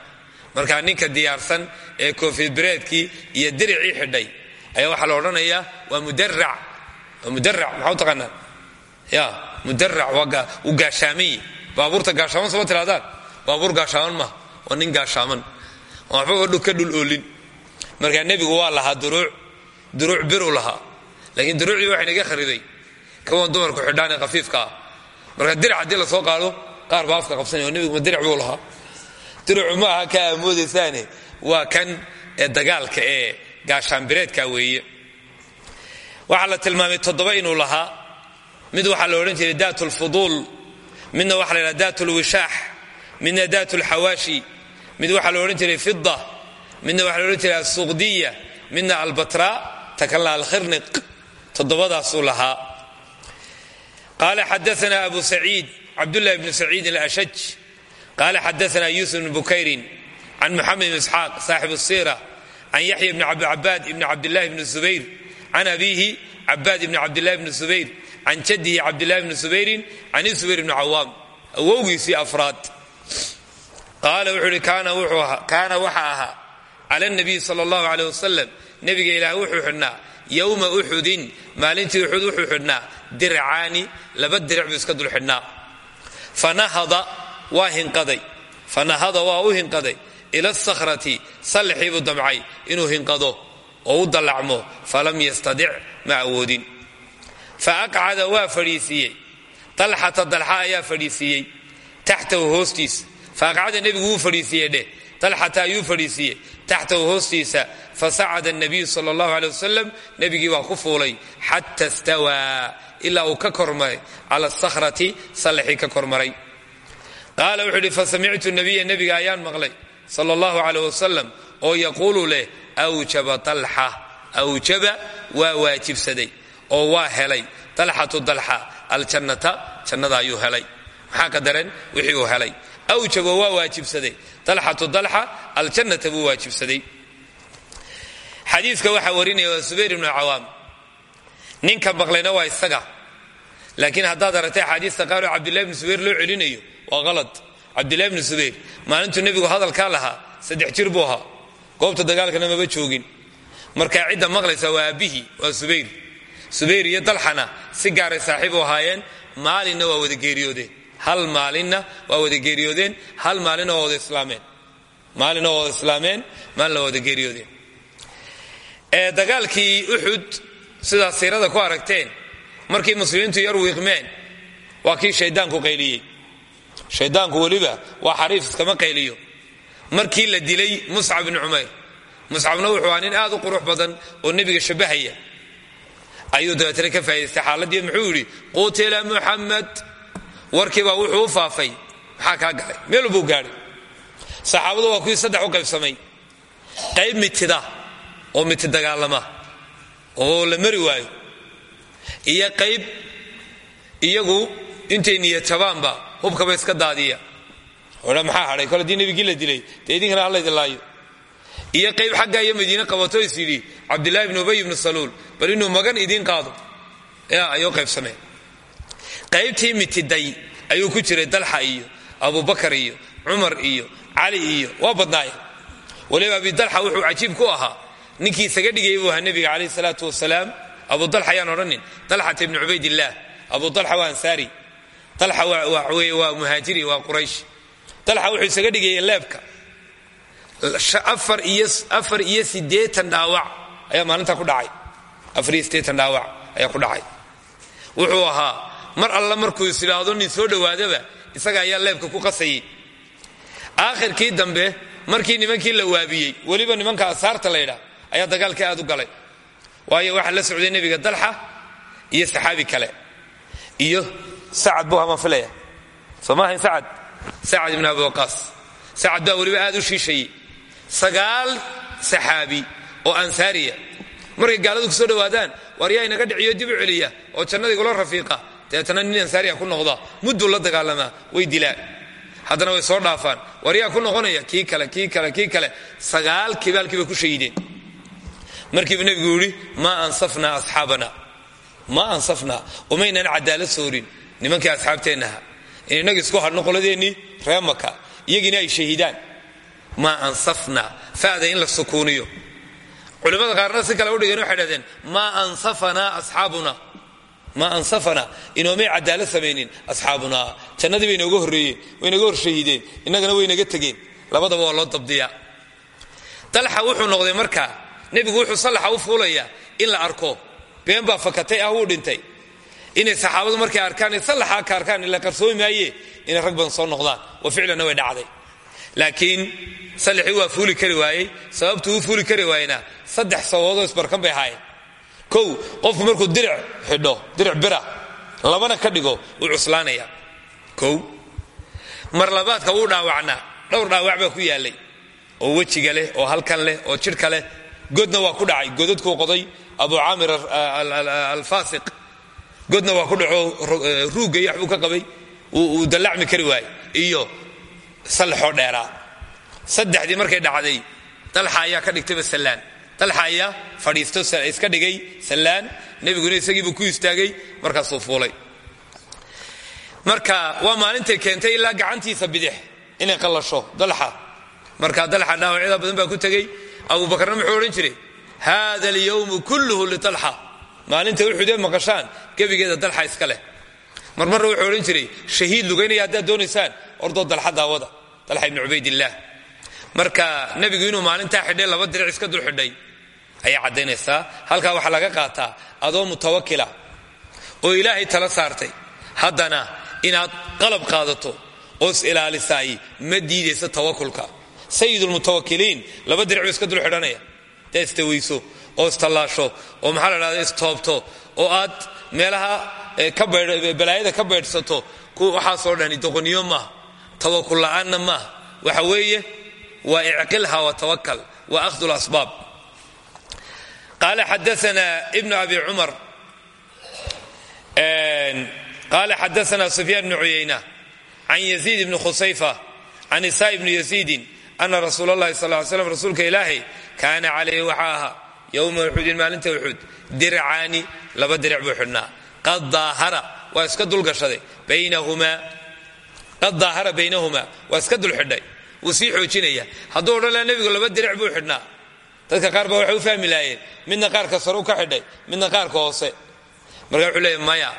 markaa ninka diyaarsan ee koofiyad bireedkii iyo diricii xidhay ayaa waxaa la odhanayaa waa mudarac mudarac maxaa u taqaanaa? Ya mudarac waa uu gaashaamay baabuurta gaashaaman sooma tirahdaan? Baabuur gaashaaman maaha waa nin gaashaaman oo waxba ka dhul oolin. Markaa nebigu waa lahaa duruuc duruuc biru lahaa. Laakiin duruucdii waxa inaga khariday. Kawan dumarku xidhaan ee ah. Marka dirac haddii la soo qaado qaar baa afka qabsanaya ma dirac buu lahaa ma aha ka aamoodaysaan waa kan dagaalka ee gaashaanbireedka weeye. Waxaa la tilmaamay toddoba inuu lahaa. Mid waxaa la odhan jiray daat lfuduul midna waxaa la yidhaha daat lwishaax midna daat lxawaashi mid waxaa la odhan jiray fida midna waxaa la odhan jiray asuqdiya midna albatra takalna alkhirniq. Toddobadaasuu lahaa. Qaala xadaana abu saciid cabdullahi bnu saciidin alashaj qaala xadaana yusuf bn bukayrin can muxamed bn isxaaq saaxib sira can yaxya bni cabaad ibni cabdillahi bni zubayr can abiihi cabaad ibni cabdillahi bni zubayr can jadihi cabdillahi bni zubayrin can zubayr bni cawaam awowgiisii afraad qaala wuxuu ihi kaana waxa ahaa cala nabiy sala allahu aleyh wasalam nebiga ilaah wuxuu xidhnaa yowma uxudin maalintii uxud wuxuu xidhnaa dircaani laba diric buu iska dul xidhnaa fanahada waa hinqaday. Fanahada waa u hinqaday. Ila sakhrati sallaxii buu damcay inuu hinqado oo u dallacmo falam yastadic ma awoodin. Fa aqcada waa fadhiisiiyey dalxata dalxa ayaa fadhiisiiyey taxtahu hoostiisa fa aqcada nebigu wuu fadhiisiiyey dheh. Dalxata ayuu fadhiisiiyey taxtahu hoostiisa. Fasacada nabiyu sal allahu aley wasalam nebigii waa ku fuulay. Xata qaala wuxuu ihi fasamictu nabiya nebiga ayaan maqlay sal allahu aleyh wasalam oo yaquulu leh awjaba alxa awjaba waa waajibsaday oo waa helay. Dalxatu dalxa aljannata jannada ayuu helay. Maxaa ka dareen? Wixii uu helay. Awjaba waa waajibsaday. Dalxatu dalxa aljannata buu waajibsaday. Xadiiska waxaa warinaya waa subayr ibnu cawaam. Ninka maqlayna waa isaga. Laakiin haddaad aragtay axaadiista qaar oo cabdillahi bnu subayr loo celinayo waa qalad cabdillahi bnu subayr maalintuu nebigu hadalkaa lahaa saddex jir buu ahaa. Goobta dagaalkana maba joogin. Markaa cidda maqlaysa waa aabbihii waa subayr. Subayr iyo dalxana si gaaray saaxiib u ahaayeen maalinna waa wada geeriyoodeen. Hal maalinna waa wada geeriyoodeen hal maalinna waa wada islaameen. Maalinna waa islaameen maalinna waa wada geeriyoodeen. Ee dagaalkii uxud sidaad siirada ku aragteen markii muslimiintu yar wiiqmeen waa kii shayddaanku qayliyey shayddaanku weliba waa xariif iskama qayliyo markii la dilay muscab ibni cumayr muscabna wuxuu ahaa nin aad u qurux badan oo nebiga shabbahaya ayuu dabeetana ka faa'idaystay xaaladii muxuu yidhi qutila muxamed warkiibaa wuxuu faafay. Maxaa kaa galay? Meel buu gaadhay saxaabadu waa kuwii saddex u qaybsamay. Qayb mitida oo miti dagaalama oo la mari waayo. Iyo qayb iyagu intay niyatabaanba hubkaba iska daadiya. Odha maxaa hadhay kole dii nebigii la dilay. Dee idinkana hallaydi laayo iyo qayb xagga iyo madiine qabato is yidhi cabdillaahi ibnu ubay ibnu saluul bal inuu magan idiin qaado. Ayuu qaybsameen qaybtii mitiday ayuu ku jiray dalxa iyo abubakar iyo cumar iyo cali iyo waa badnaayeen. Waliba abidalxa wuxuu cajiib ku ahaa. Ninkii isaga dhigayay buu ahaa nebiga calayh salaatu wasalaam. Abu dalxa ayaan odhanin dalxata ibni cubaydillaah abu dalxa waa ansaari dalxa waa waa muhaajiri waa quraysh. Dalxa wuxuu isaga dhigayay leebka afar iyo sideetan dhaawac ayaa maalinta ku dhacay. Afar iyo sideetan dhaawac ayaa ku dhacay. Wuxuu ahaa mar alla markuu is idhaahdo soo dhowaadaba isaga ayaa leebka ku qasayay. Aakhirkii dambe markii nimankii la waabiyey weliba nimanka asaarta laydhaa ayaa dagaalkii aad u galay. Waayo waxaa la socday nebiga dalxa iyo saxaabi kale iyo sacad buu hamaan filaya soo ma ahayn sacad sacad ibn abi waqaas sacad baa weliba aad u shiishayey sagaal saxaabi oo ansaariya markay gaaladu ku soo dhowaadaan waar yaa inaga dhiciyo dib u celiya oo jannada igula rafiiqa dabeetana nin ansaariya ku noqda mudduu la dagaalamaa way dilaan haddana way soo dhaafaan waar ku noqonaya kii kale kii kale kii kale sagaal kibaalkiiba ku shahideen markiibu nebigu yidhi maa ansafnaa asxaabana maa ansafnaa umaynaan cadaalad soorin nimankii asxaabteennaha in innaga isku hadhno qoladeennii ree ay shahidaan maa ansafnaa fa'da in la sukuuniyo culimmada qaarna si kale udhigeen waxay dhahdeen maa ansafanaa asxaabuna maa ansafanaa inoomay cadaalad samaynin asxaabunaa jannadii bay inooga horreeyeen way inaga hor shahideen innagana way inaga tegeen. Labadaba waa loo dabdiyaa. Dalxa wuxuu noqday markaa nebigu wuxuu sallaxa u fuulayaa in la arko been baa fakatay ah wuu dhintay inay saxaabadu markay arkaan sallaxaa ka arkaan ila qarsoomi maaye inay rag soo noqdaan wa ficlanna way dhacday laakiin sallaxii waa fuuli kari waayey sababtuu u fuuli kari waayena saddex sababoodoo isbarkan bay ahaayeen kow qofku markuu diric xidho diric bira labana ka dhigo wuu cuslaanaya kow mar labaadka wuu dhaawacnaa dhowr dhaawac baa ku yaallay oo wejiga leh oo halkan leh oo jidhka leh godna waa ku dhacay godadkuu qoday abu caamir alfaasiq godna waa ku dhaco ruugga iyo waxbuu ka qabay. Uu dallacmi kari waayey iyo sallaxoo dheeraa. Saddexdii markay dhacday dalxa ayaa ka dhigtayba sallaan. Dalxa ayaa fadhiisto iska dhigay sallaan. Nebiguna isagiibuu ku istaagay markaasuu fuulay. Marka waa maalintay keentay ilaa gacantiisa bidix inay qallasho dalxa marka dalxa dhaawacyada badan baa ku tegey abubakarna muxuu odhan jiray hada alyawmu kulluhu lialxa maalinta uxudee maqashaan gebigeeda dalxa iska leh. Marmarna wuxuu odhan jiray shahiid lugaynaya haddaad doonaysaan ordoo dalxa daawada. Dalxa ibni cubaydillaah marka nebigu inuu maalintaa xidhay laba diric iska dul xidhay ayay caddaynaysaa halkaa waxaa laga qaataa adoo mutawakila oo ilaahay tala saartay haddana inaad qalab qaadato oo is ilaalisaay ma diidaysa tawakulka. Sayidulmutawakiliin laba diric buu iska dul xidhanaya. Daa istaweyso oo istallaasho oo maxaa la dhahda istoobto oo aad meelaha balaayada ka baydhsato waxaasoo dhani doqoniyo maaha tawakul la'aanna maaha waxa weeye waa icqilha wa tawakal wa akhdu lasbaab qaala xadaana ibnu abi cumar qaala xadaana sufyaan bnu cuyayna can yaziid ibni khusayfa can isaa ibni yaziidin ana rasuul allahi sal ly slam rasuulka ilaahay kaana calayhi waxaa ahaa yowma uxudin maalinta uxud dircaani laba diric buu xidhnaa qad daahara waa iska dulgashaday baynahumaa qad daahara baynahumaa waa iska dul xidhay wuu sii xoojinaya hadduu odhan laba diric buu dadka qaar baa waxay u fahmi laayeen midna qaarka saru ka xidhay midna qaarka hoose marka wuxuu leeya maya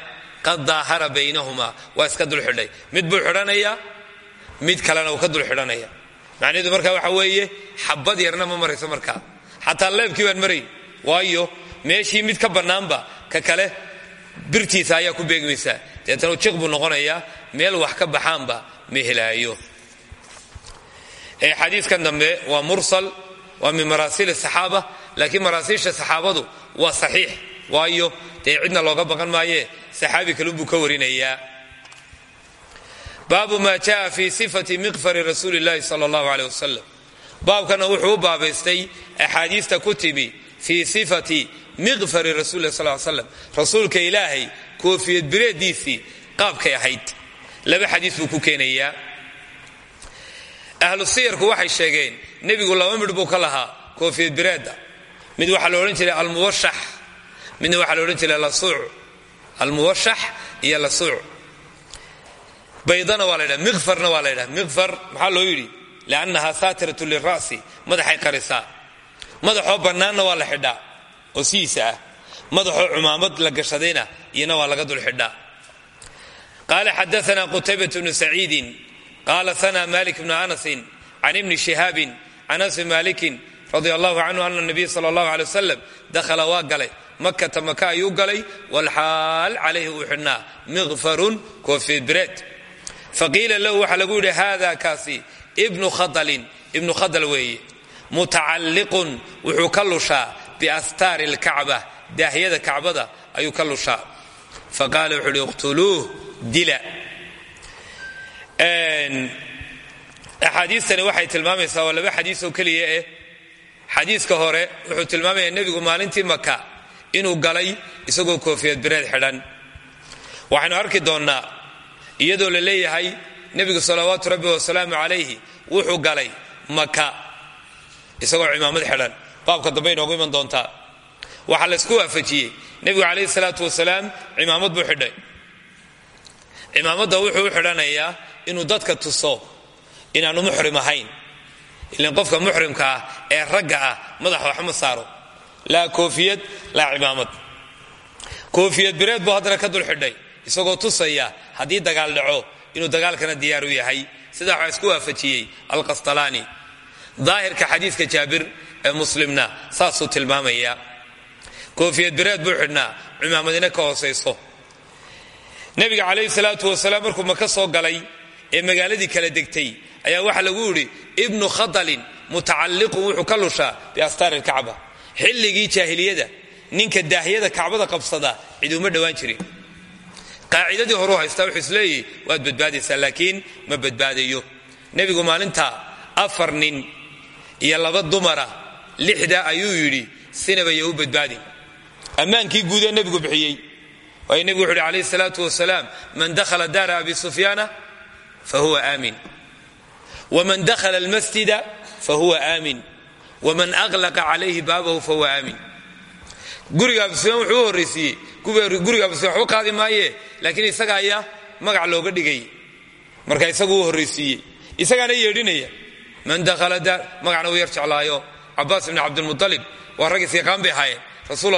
qad daahara baynahumaa waa iska dul xidhay mid buu mid kalena uu ka dul xidhanaya macnaheedu marka waxa weeye xabad yarna ma marayso markaa xataa leebkii baan marayn waayo meeshii mid ka bannaanba ka kale birtiisa ayaa ku beegmaysaa deetana jiq buu noqonayaa meel wax ka baxaanba ma helaayo. Xadiiskan dambe waa mursal waa min maraasiil saxaaba laakiin maraasiisha saxaabadu waa saxiix. Waayo dee cidna looga baqan maayee saxaabi kalunbuu ka warinayaa. Baabu ma jaa fi sifati miqfari rasuuli llahi sal allahu aleyh wasalam baabkana wuxuu u baabaystay axaadiista ku timi fii sifati miqfari rasul lah sal slam rasuulka ilaahay koofiyad bireediisii qaabkay ahayd. Laba xadiis buu ku keenayaa ahlu siyarku waxay sheegeen nebigu laba midh buu ka lahaa koofiyad bireedda. Mid waxaa la jiray almuwashax midna waxaa la odhan jiray lasuuc almuwashax iyo lasuuc baydana la ydhaha miqfarna waa la ydhaha miqfar maxaa loo yidhi liannaha saatiratu lira'si madaxay qarisaa madaxoo bannaanna waa la xidhaa oo sidiisa la gashadayna iyana waa laga dul xidhaa qaala xadaana qutaybat bnu saciidin qaala sana malik bnu anasin can ibni shihaabin can asfi malikin radi allahu canhu ana nabiy sala dakhala waa galay makata maka ayuu galay walxaal calayhi uu xidhnaa miqfarun koofiyad bireed faqiila lahu waxaa lagu yidhi kaasi ibnu khadalin. Ibnu khadal weeye mutacalliqun wuxuu ka lushaa biastaari lkacba daahyada kacbada ayuu ka lushaa. Faqaala wuxuu uhi iqtuluuh dila. Axaadiistani waxay tilmaamaysaa waa laba xadiis oo keliya eh. Xadiiska hore wuxuu tilmaamayaa nebigu maalintii maka inuu galay isagoo koofiyad bireed xidhan. Waxaynu arki doonnaa iyadoo la leeyahay nebigu salawaatu rabbi wasalaamu calayhi wuxuu galay maka isagoo cimaamad xidhan. Baabka dambe inoogu iman doontaa. Waxaa laysku waafajiyey. Nebigu calayhi salaatu wasalaam cimaamad buu xidhay. Cimaamadda wuxuu u xidhanayaa inuu dadka tuso inaanu muxrim ahayn. Ilan qofka muxrimka ah ee ragga ah madaxa waxma saaro. Laa koofiyad laa cimaamad. Koofiyad bireed buu haddana ka dul xidhay. Isagoo tusaya haddii dagaal dhaco inuu dagaalkana diyaar u yahay. Sidaa waxaa isku waafajiyey alqastalaani. Daahirka xadiiska jaabir ee muslimna saasuu tilmaamaya koofiyad bireed buu xidhnaa ka hoosayso nebiga calayhi salaatu wasalaam markuu maka soo galay ee magaaladii kala degtay ayaa waxaa lagu yidhi ibnu khadalin mutacalliqun wuxuu ka lushaa biastaari lkacba xilligii jaahiliyada ninka daahyada kacbada qabsada cid uma dhowaan jirin qaacidadii horuu haystaa wuxuu isleeyahy waad badbaadaysaa laakiin ma badbaadayo. Nebigu maalinta afar nin iyo laba dumara lixda ayuu yidhi sinaba yo u badbaadin ammaankii guudee nebigu bixiyey. Waayo nebigu wuxu uhi calayhi salaatu wasalaam man dakhala daara abi sufyaana fahuwa aamin. Wman dakhala almasjida fahuwa aamin. Wman aqlaqa calayhi baabahu fahuwa aamin guriga abu sufyaan wuxuu u horraysiiyey guriga abu sufyan waxba qaadi maaye laakiin isaga ayaa magac looga dhigay. Marka isagu u horraysiiyey yeedhinaya man dakhala daar magacna uu yar jeclaayo. Cabaas ibni cabdilmualib waa rag isyaqaan bay ahaayeen. Rasuul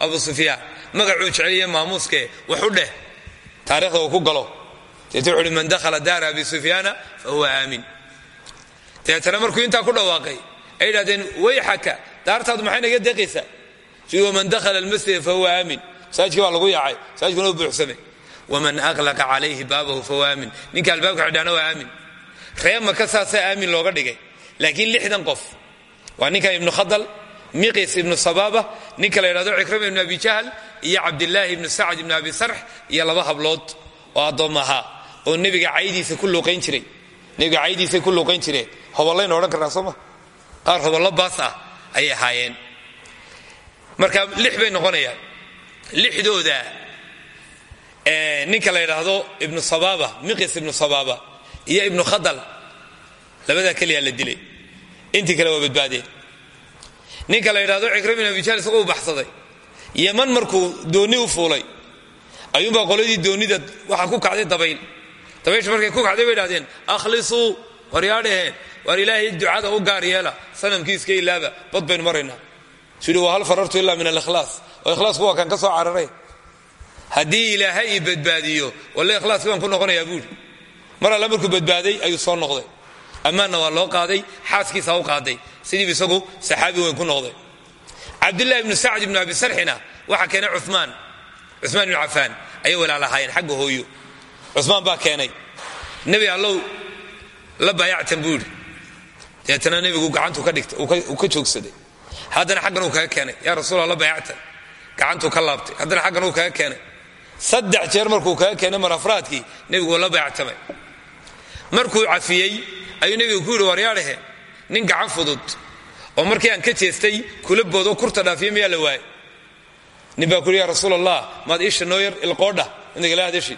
abu sufyaan magacuu jeceliye maamuuske wax u dheh taarikhda ku galo. Deet wuxu man dakhala daara abi sufyaana fahuwa aamin. Deetana markuu intaa ku dhawaaqay ay yidhahdeen wayxaka daartaadu maxay naga deeqaysaa sidii waman dakhala almasjida fahuwa aamin masaajidkii baa lagu yaacay masaajidkuna u buuxsamay waman aqlaqa calayhi baabahu fahuwa aamin ninka albaabka xidhaana waa aamin ree maka saasaa aamin looga dhigay laakiin lixdan qof waa ninkan ibnu khadal miqis ibnu sabaaba ninka la yidhahdo cikrama ibnu abi jahl iyo cabdilaahi ibnu sacd ibnu abi sarx iyo laba hablood oo addoomma ahaa oo nebiga caydiisa ku luuqayn jiray nebiga caydiisay ku luuqayn jireen hobollaynu odhan karnaa soo ma qaar hobollo baas marka lix bay noqonayaan. Lixdooda ninka la yidhaahdo ibnu sabaaba miqis ibnu sabaaba iyo ibnu khadal labadaa keliyaa la dilay. Intii kale waa badbaadeen. Ninka la yidhahdo cikra bin abijaal isagoo u baxsaday. Yaman markuu doonni u fuulay ayuunbaa qoladii doonnida waxaa ku kacday dabayl dabaysha markay ku kacday bay idhahdeen akhlisuu war yaa dhaheen waar ilaahay ducada u gaar yeela ilaaba bad baynu maraynaa sidhi waa hal farartu ilaa min alikhlaas oo ikhlaasku waa kan ka soo cararay. Haddii ilaahay ii badbaadiyo walle ikhlaaski baan ku noqonayaa buuri. Mar alla markuu badbaaday ayuu soo noqday. Ammaanna waa loo qaaday xaaskiisa u qaaday. Sidiibu isagu saxaabi weyn ku noqday. Cabdulahi ibnu sacd ibnu abi sarxina waxaa keenay cumaan cumaan ibnu cafaan ayay walaalahaayeen xagga hooyo. Cumaan baa keenay nebi allow la baayactan buu yidhi deetana nebigu gacantuu ka dhigtay uu haddana xaggan uu kaga keenay. Yaa rasuula la baayactan gacantuu ka laabtay. Haddana xaggan uu kaga keenay. Saddex jeer markuu kaga keenay mar afraadkii nebigu la baayactamay markuu cafiyey ayuu nebigu ku yidhi waryaadhahe nin gacan fudud oo markii aan ka jeestay kula boodoo kurta dhaafiya miyaa la waayay nin baa ya rasuul allah maad iisha noo yar ilqoodha inagala hadashi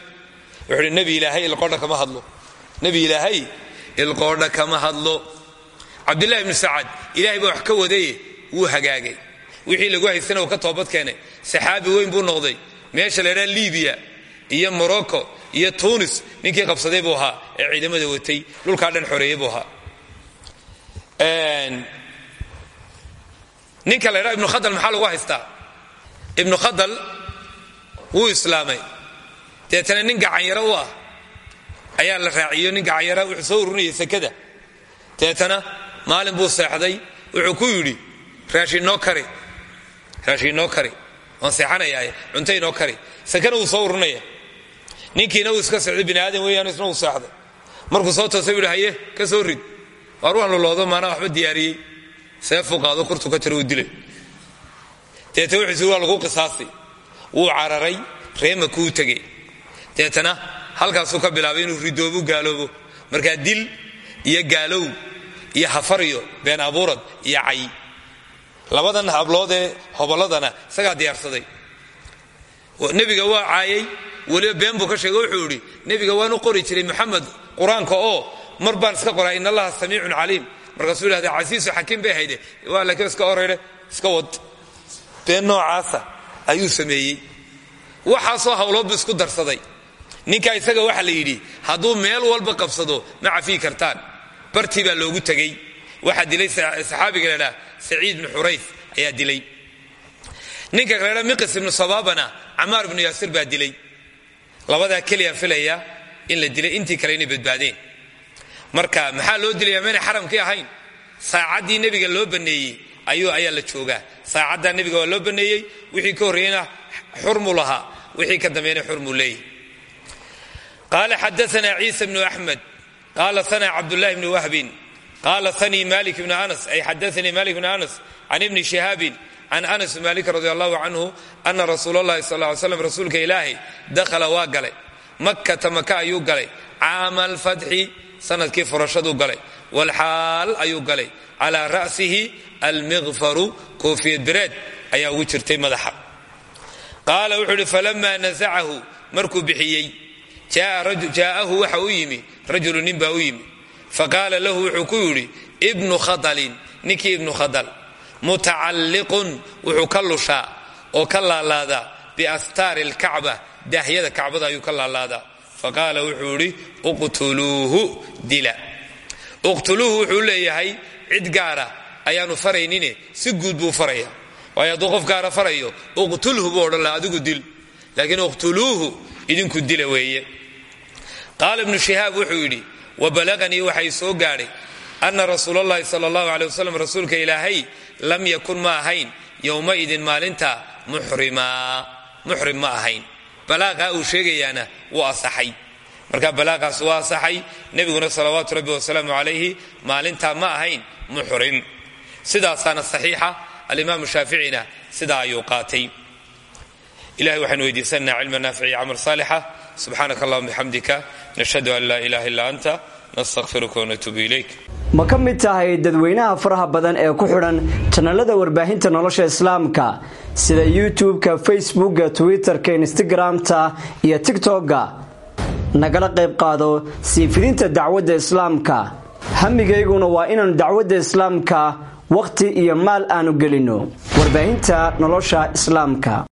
wuxuu yidhi nebi ilaahay ilqoodha kama hadlo. Nebi ilaahay ilqoodha kama hadlo. Cabdillahi ibnu sacad ilahay baa wax ka wadaye wuu hagaagay. Wixii lagu haystana uu ka toobad keenay. Saxaabi weyn buu noqday. Meesha la ydhaha libiya iyo morocco iyo tunis ninkii qabsaday buu ahaa ee ciidamada watay dhulkaa dhan xoreeyey buu ahaa. Ninka la ydhaha ibnu khadal maxaa lagu haystaa? Ibnu khadal wuu islaamay. Deetana nin gacanyaro u ah ayaa la raaciyo nin gacanyara wuxuu soo ururinayay sekada deetana maalin buu seexday wuxuu ku yidhi raashin noo kari. Raashin noo kari. Waan seexanayaa cunto inoo kari. Sakana wuu soo ururinaya ninkiina uu iska socday bini aadam weeyaan isna uu seexday markuu soo toosay buu haye ka soo rid. Waar waan luloodo maanaa waxba diyaariyey. Seefuu qaado kurtu ka jaro uu dilay. Deeta wuxuusi waa lagu qisaasay wuu cararay reema kuu tegey. Deetana halkaasuu ka bilaabay inuu ridoobu gaaloobo. Markaa dil iyo gaalow iyo hafariyo been abuurad iyo cay labadan habloodee hobolladana isagaa diyaarsaday. Nebiga waa caayay weliba been buu ka sheegay wuxuu idhi nebiga waan u qori jiray maxamed qur'aanka oo mar baan iska qoraa in allaha samiicun caliim. Markaasuu idhahda casiisu xakiim bay hayde waa laakiin iska orayre iska wad. Been noocaasa ayuu sameeyey. Waxaasoo hawloodbu isku darsaday. Ninkaa isaga waxa la yidhi hadduu meel walba qabsado ma cafii kartaan. Bartii baa loogu tegey waxaa dilay saxaabiga la dhaa saciid bnu xurayf ayaa dilay. Ninka kale dha miqis ibnu sabaabana camaar ibnu yaasir baa dilay. Labadaa keliyaa filaya in la dilay intii kale inay badbaadeen. Marka maxaa loo dilaya maynay xaramkii ahayn? Saacaddii nebiga loo baneeyey ayuu ayaa la joogaa. Saacaddaa nebiga loo baneeyey wixii ka horreeyena xurmu lahaa wixii ka dambeeyna xurmu leeyahy qaala xadaana ciisa bnu axmed sana cabdullahi bni wahbin qaala sanii malik bnu anas ay xadaanii malik bnu anas can ibni shihaabin can anas bn malik radi allahu canhu ana rasuul allahi sal ly slam rasuulka ilaahay dakhala waa galay makkata maka ayuu galay caama alfatxi sannadkii furashaduu galay walxaal ayuu galay calaa ra'sihi almiqfaru koofiyad bereed ayaa ugu jirtay madaxa qaala wuxuu ihi falamaa nasacahu markuu bixiyey jaa'ahu waxa u yimi rajulu nin baa u yimi faqaala lahu wuxuu ku yidhi ibnu khadalin ninkii ibnu khadal mutacalliqun wuxuu ka lushaa oo ka laalaadaa biastaari alkacba daahyada kacbada ayuu ka laalaadaa faqaala wuxuu idhi uqtuluuhu dila. Gaara ayaanu faraynine si guud buu faraya waayo hadduu gaara farayo uqtulhu buu odhan adigu dil. Laakiin uqtuluuhu idinku dila weeye. Qaala ibnu shihaab wuxuu yidhi wabalaganii waxay soo gaadhay ana rasuul allahi sal allahu aley wasalam rasuulka ilaahay lam yakun ma ahayn yowmaidin maalinta muxrim ma ahayn. Balaaqaa uu sheegayaana wuu asaxay marka balaaqaas waa asaxay nebiguna salawaatu rabbi wasalaamu calayhi maalintaa ma ahayn muxrim. Sidaasaana saxiixa alimaamu shaaficina sidaa ayuu qaatay. Ilahay waxaanu weydiisanaa cilma naafici camal saalixa subxaanaka allahuma bixamdika nashhadu an laa ilaha illa anta nastaqfiruka wanatuubu ilayk. Ma ka mid tahay dadweynaha faraha badan ee ku xidhan janalada warbaahinta nolosha islaamka sida youtube-ka facebookga twitter-ka instagram-ta iyo tigtokga nagala qayb qaado sii fidinta dacwadda islaamka. Hamigayguna waa inaannu dacwadda islaamka wakhti iyo maal aanu gelinno warbaahinta nolosha islaamka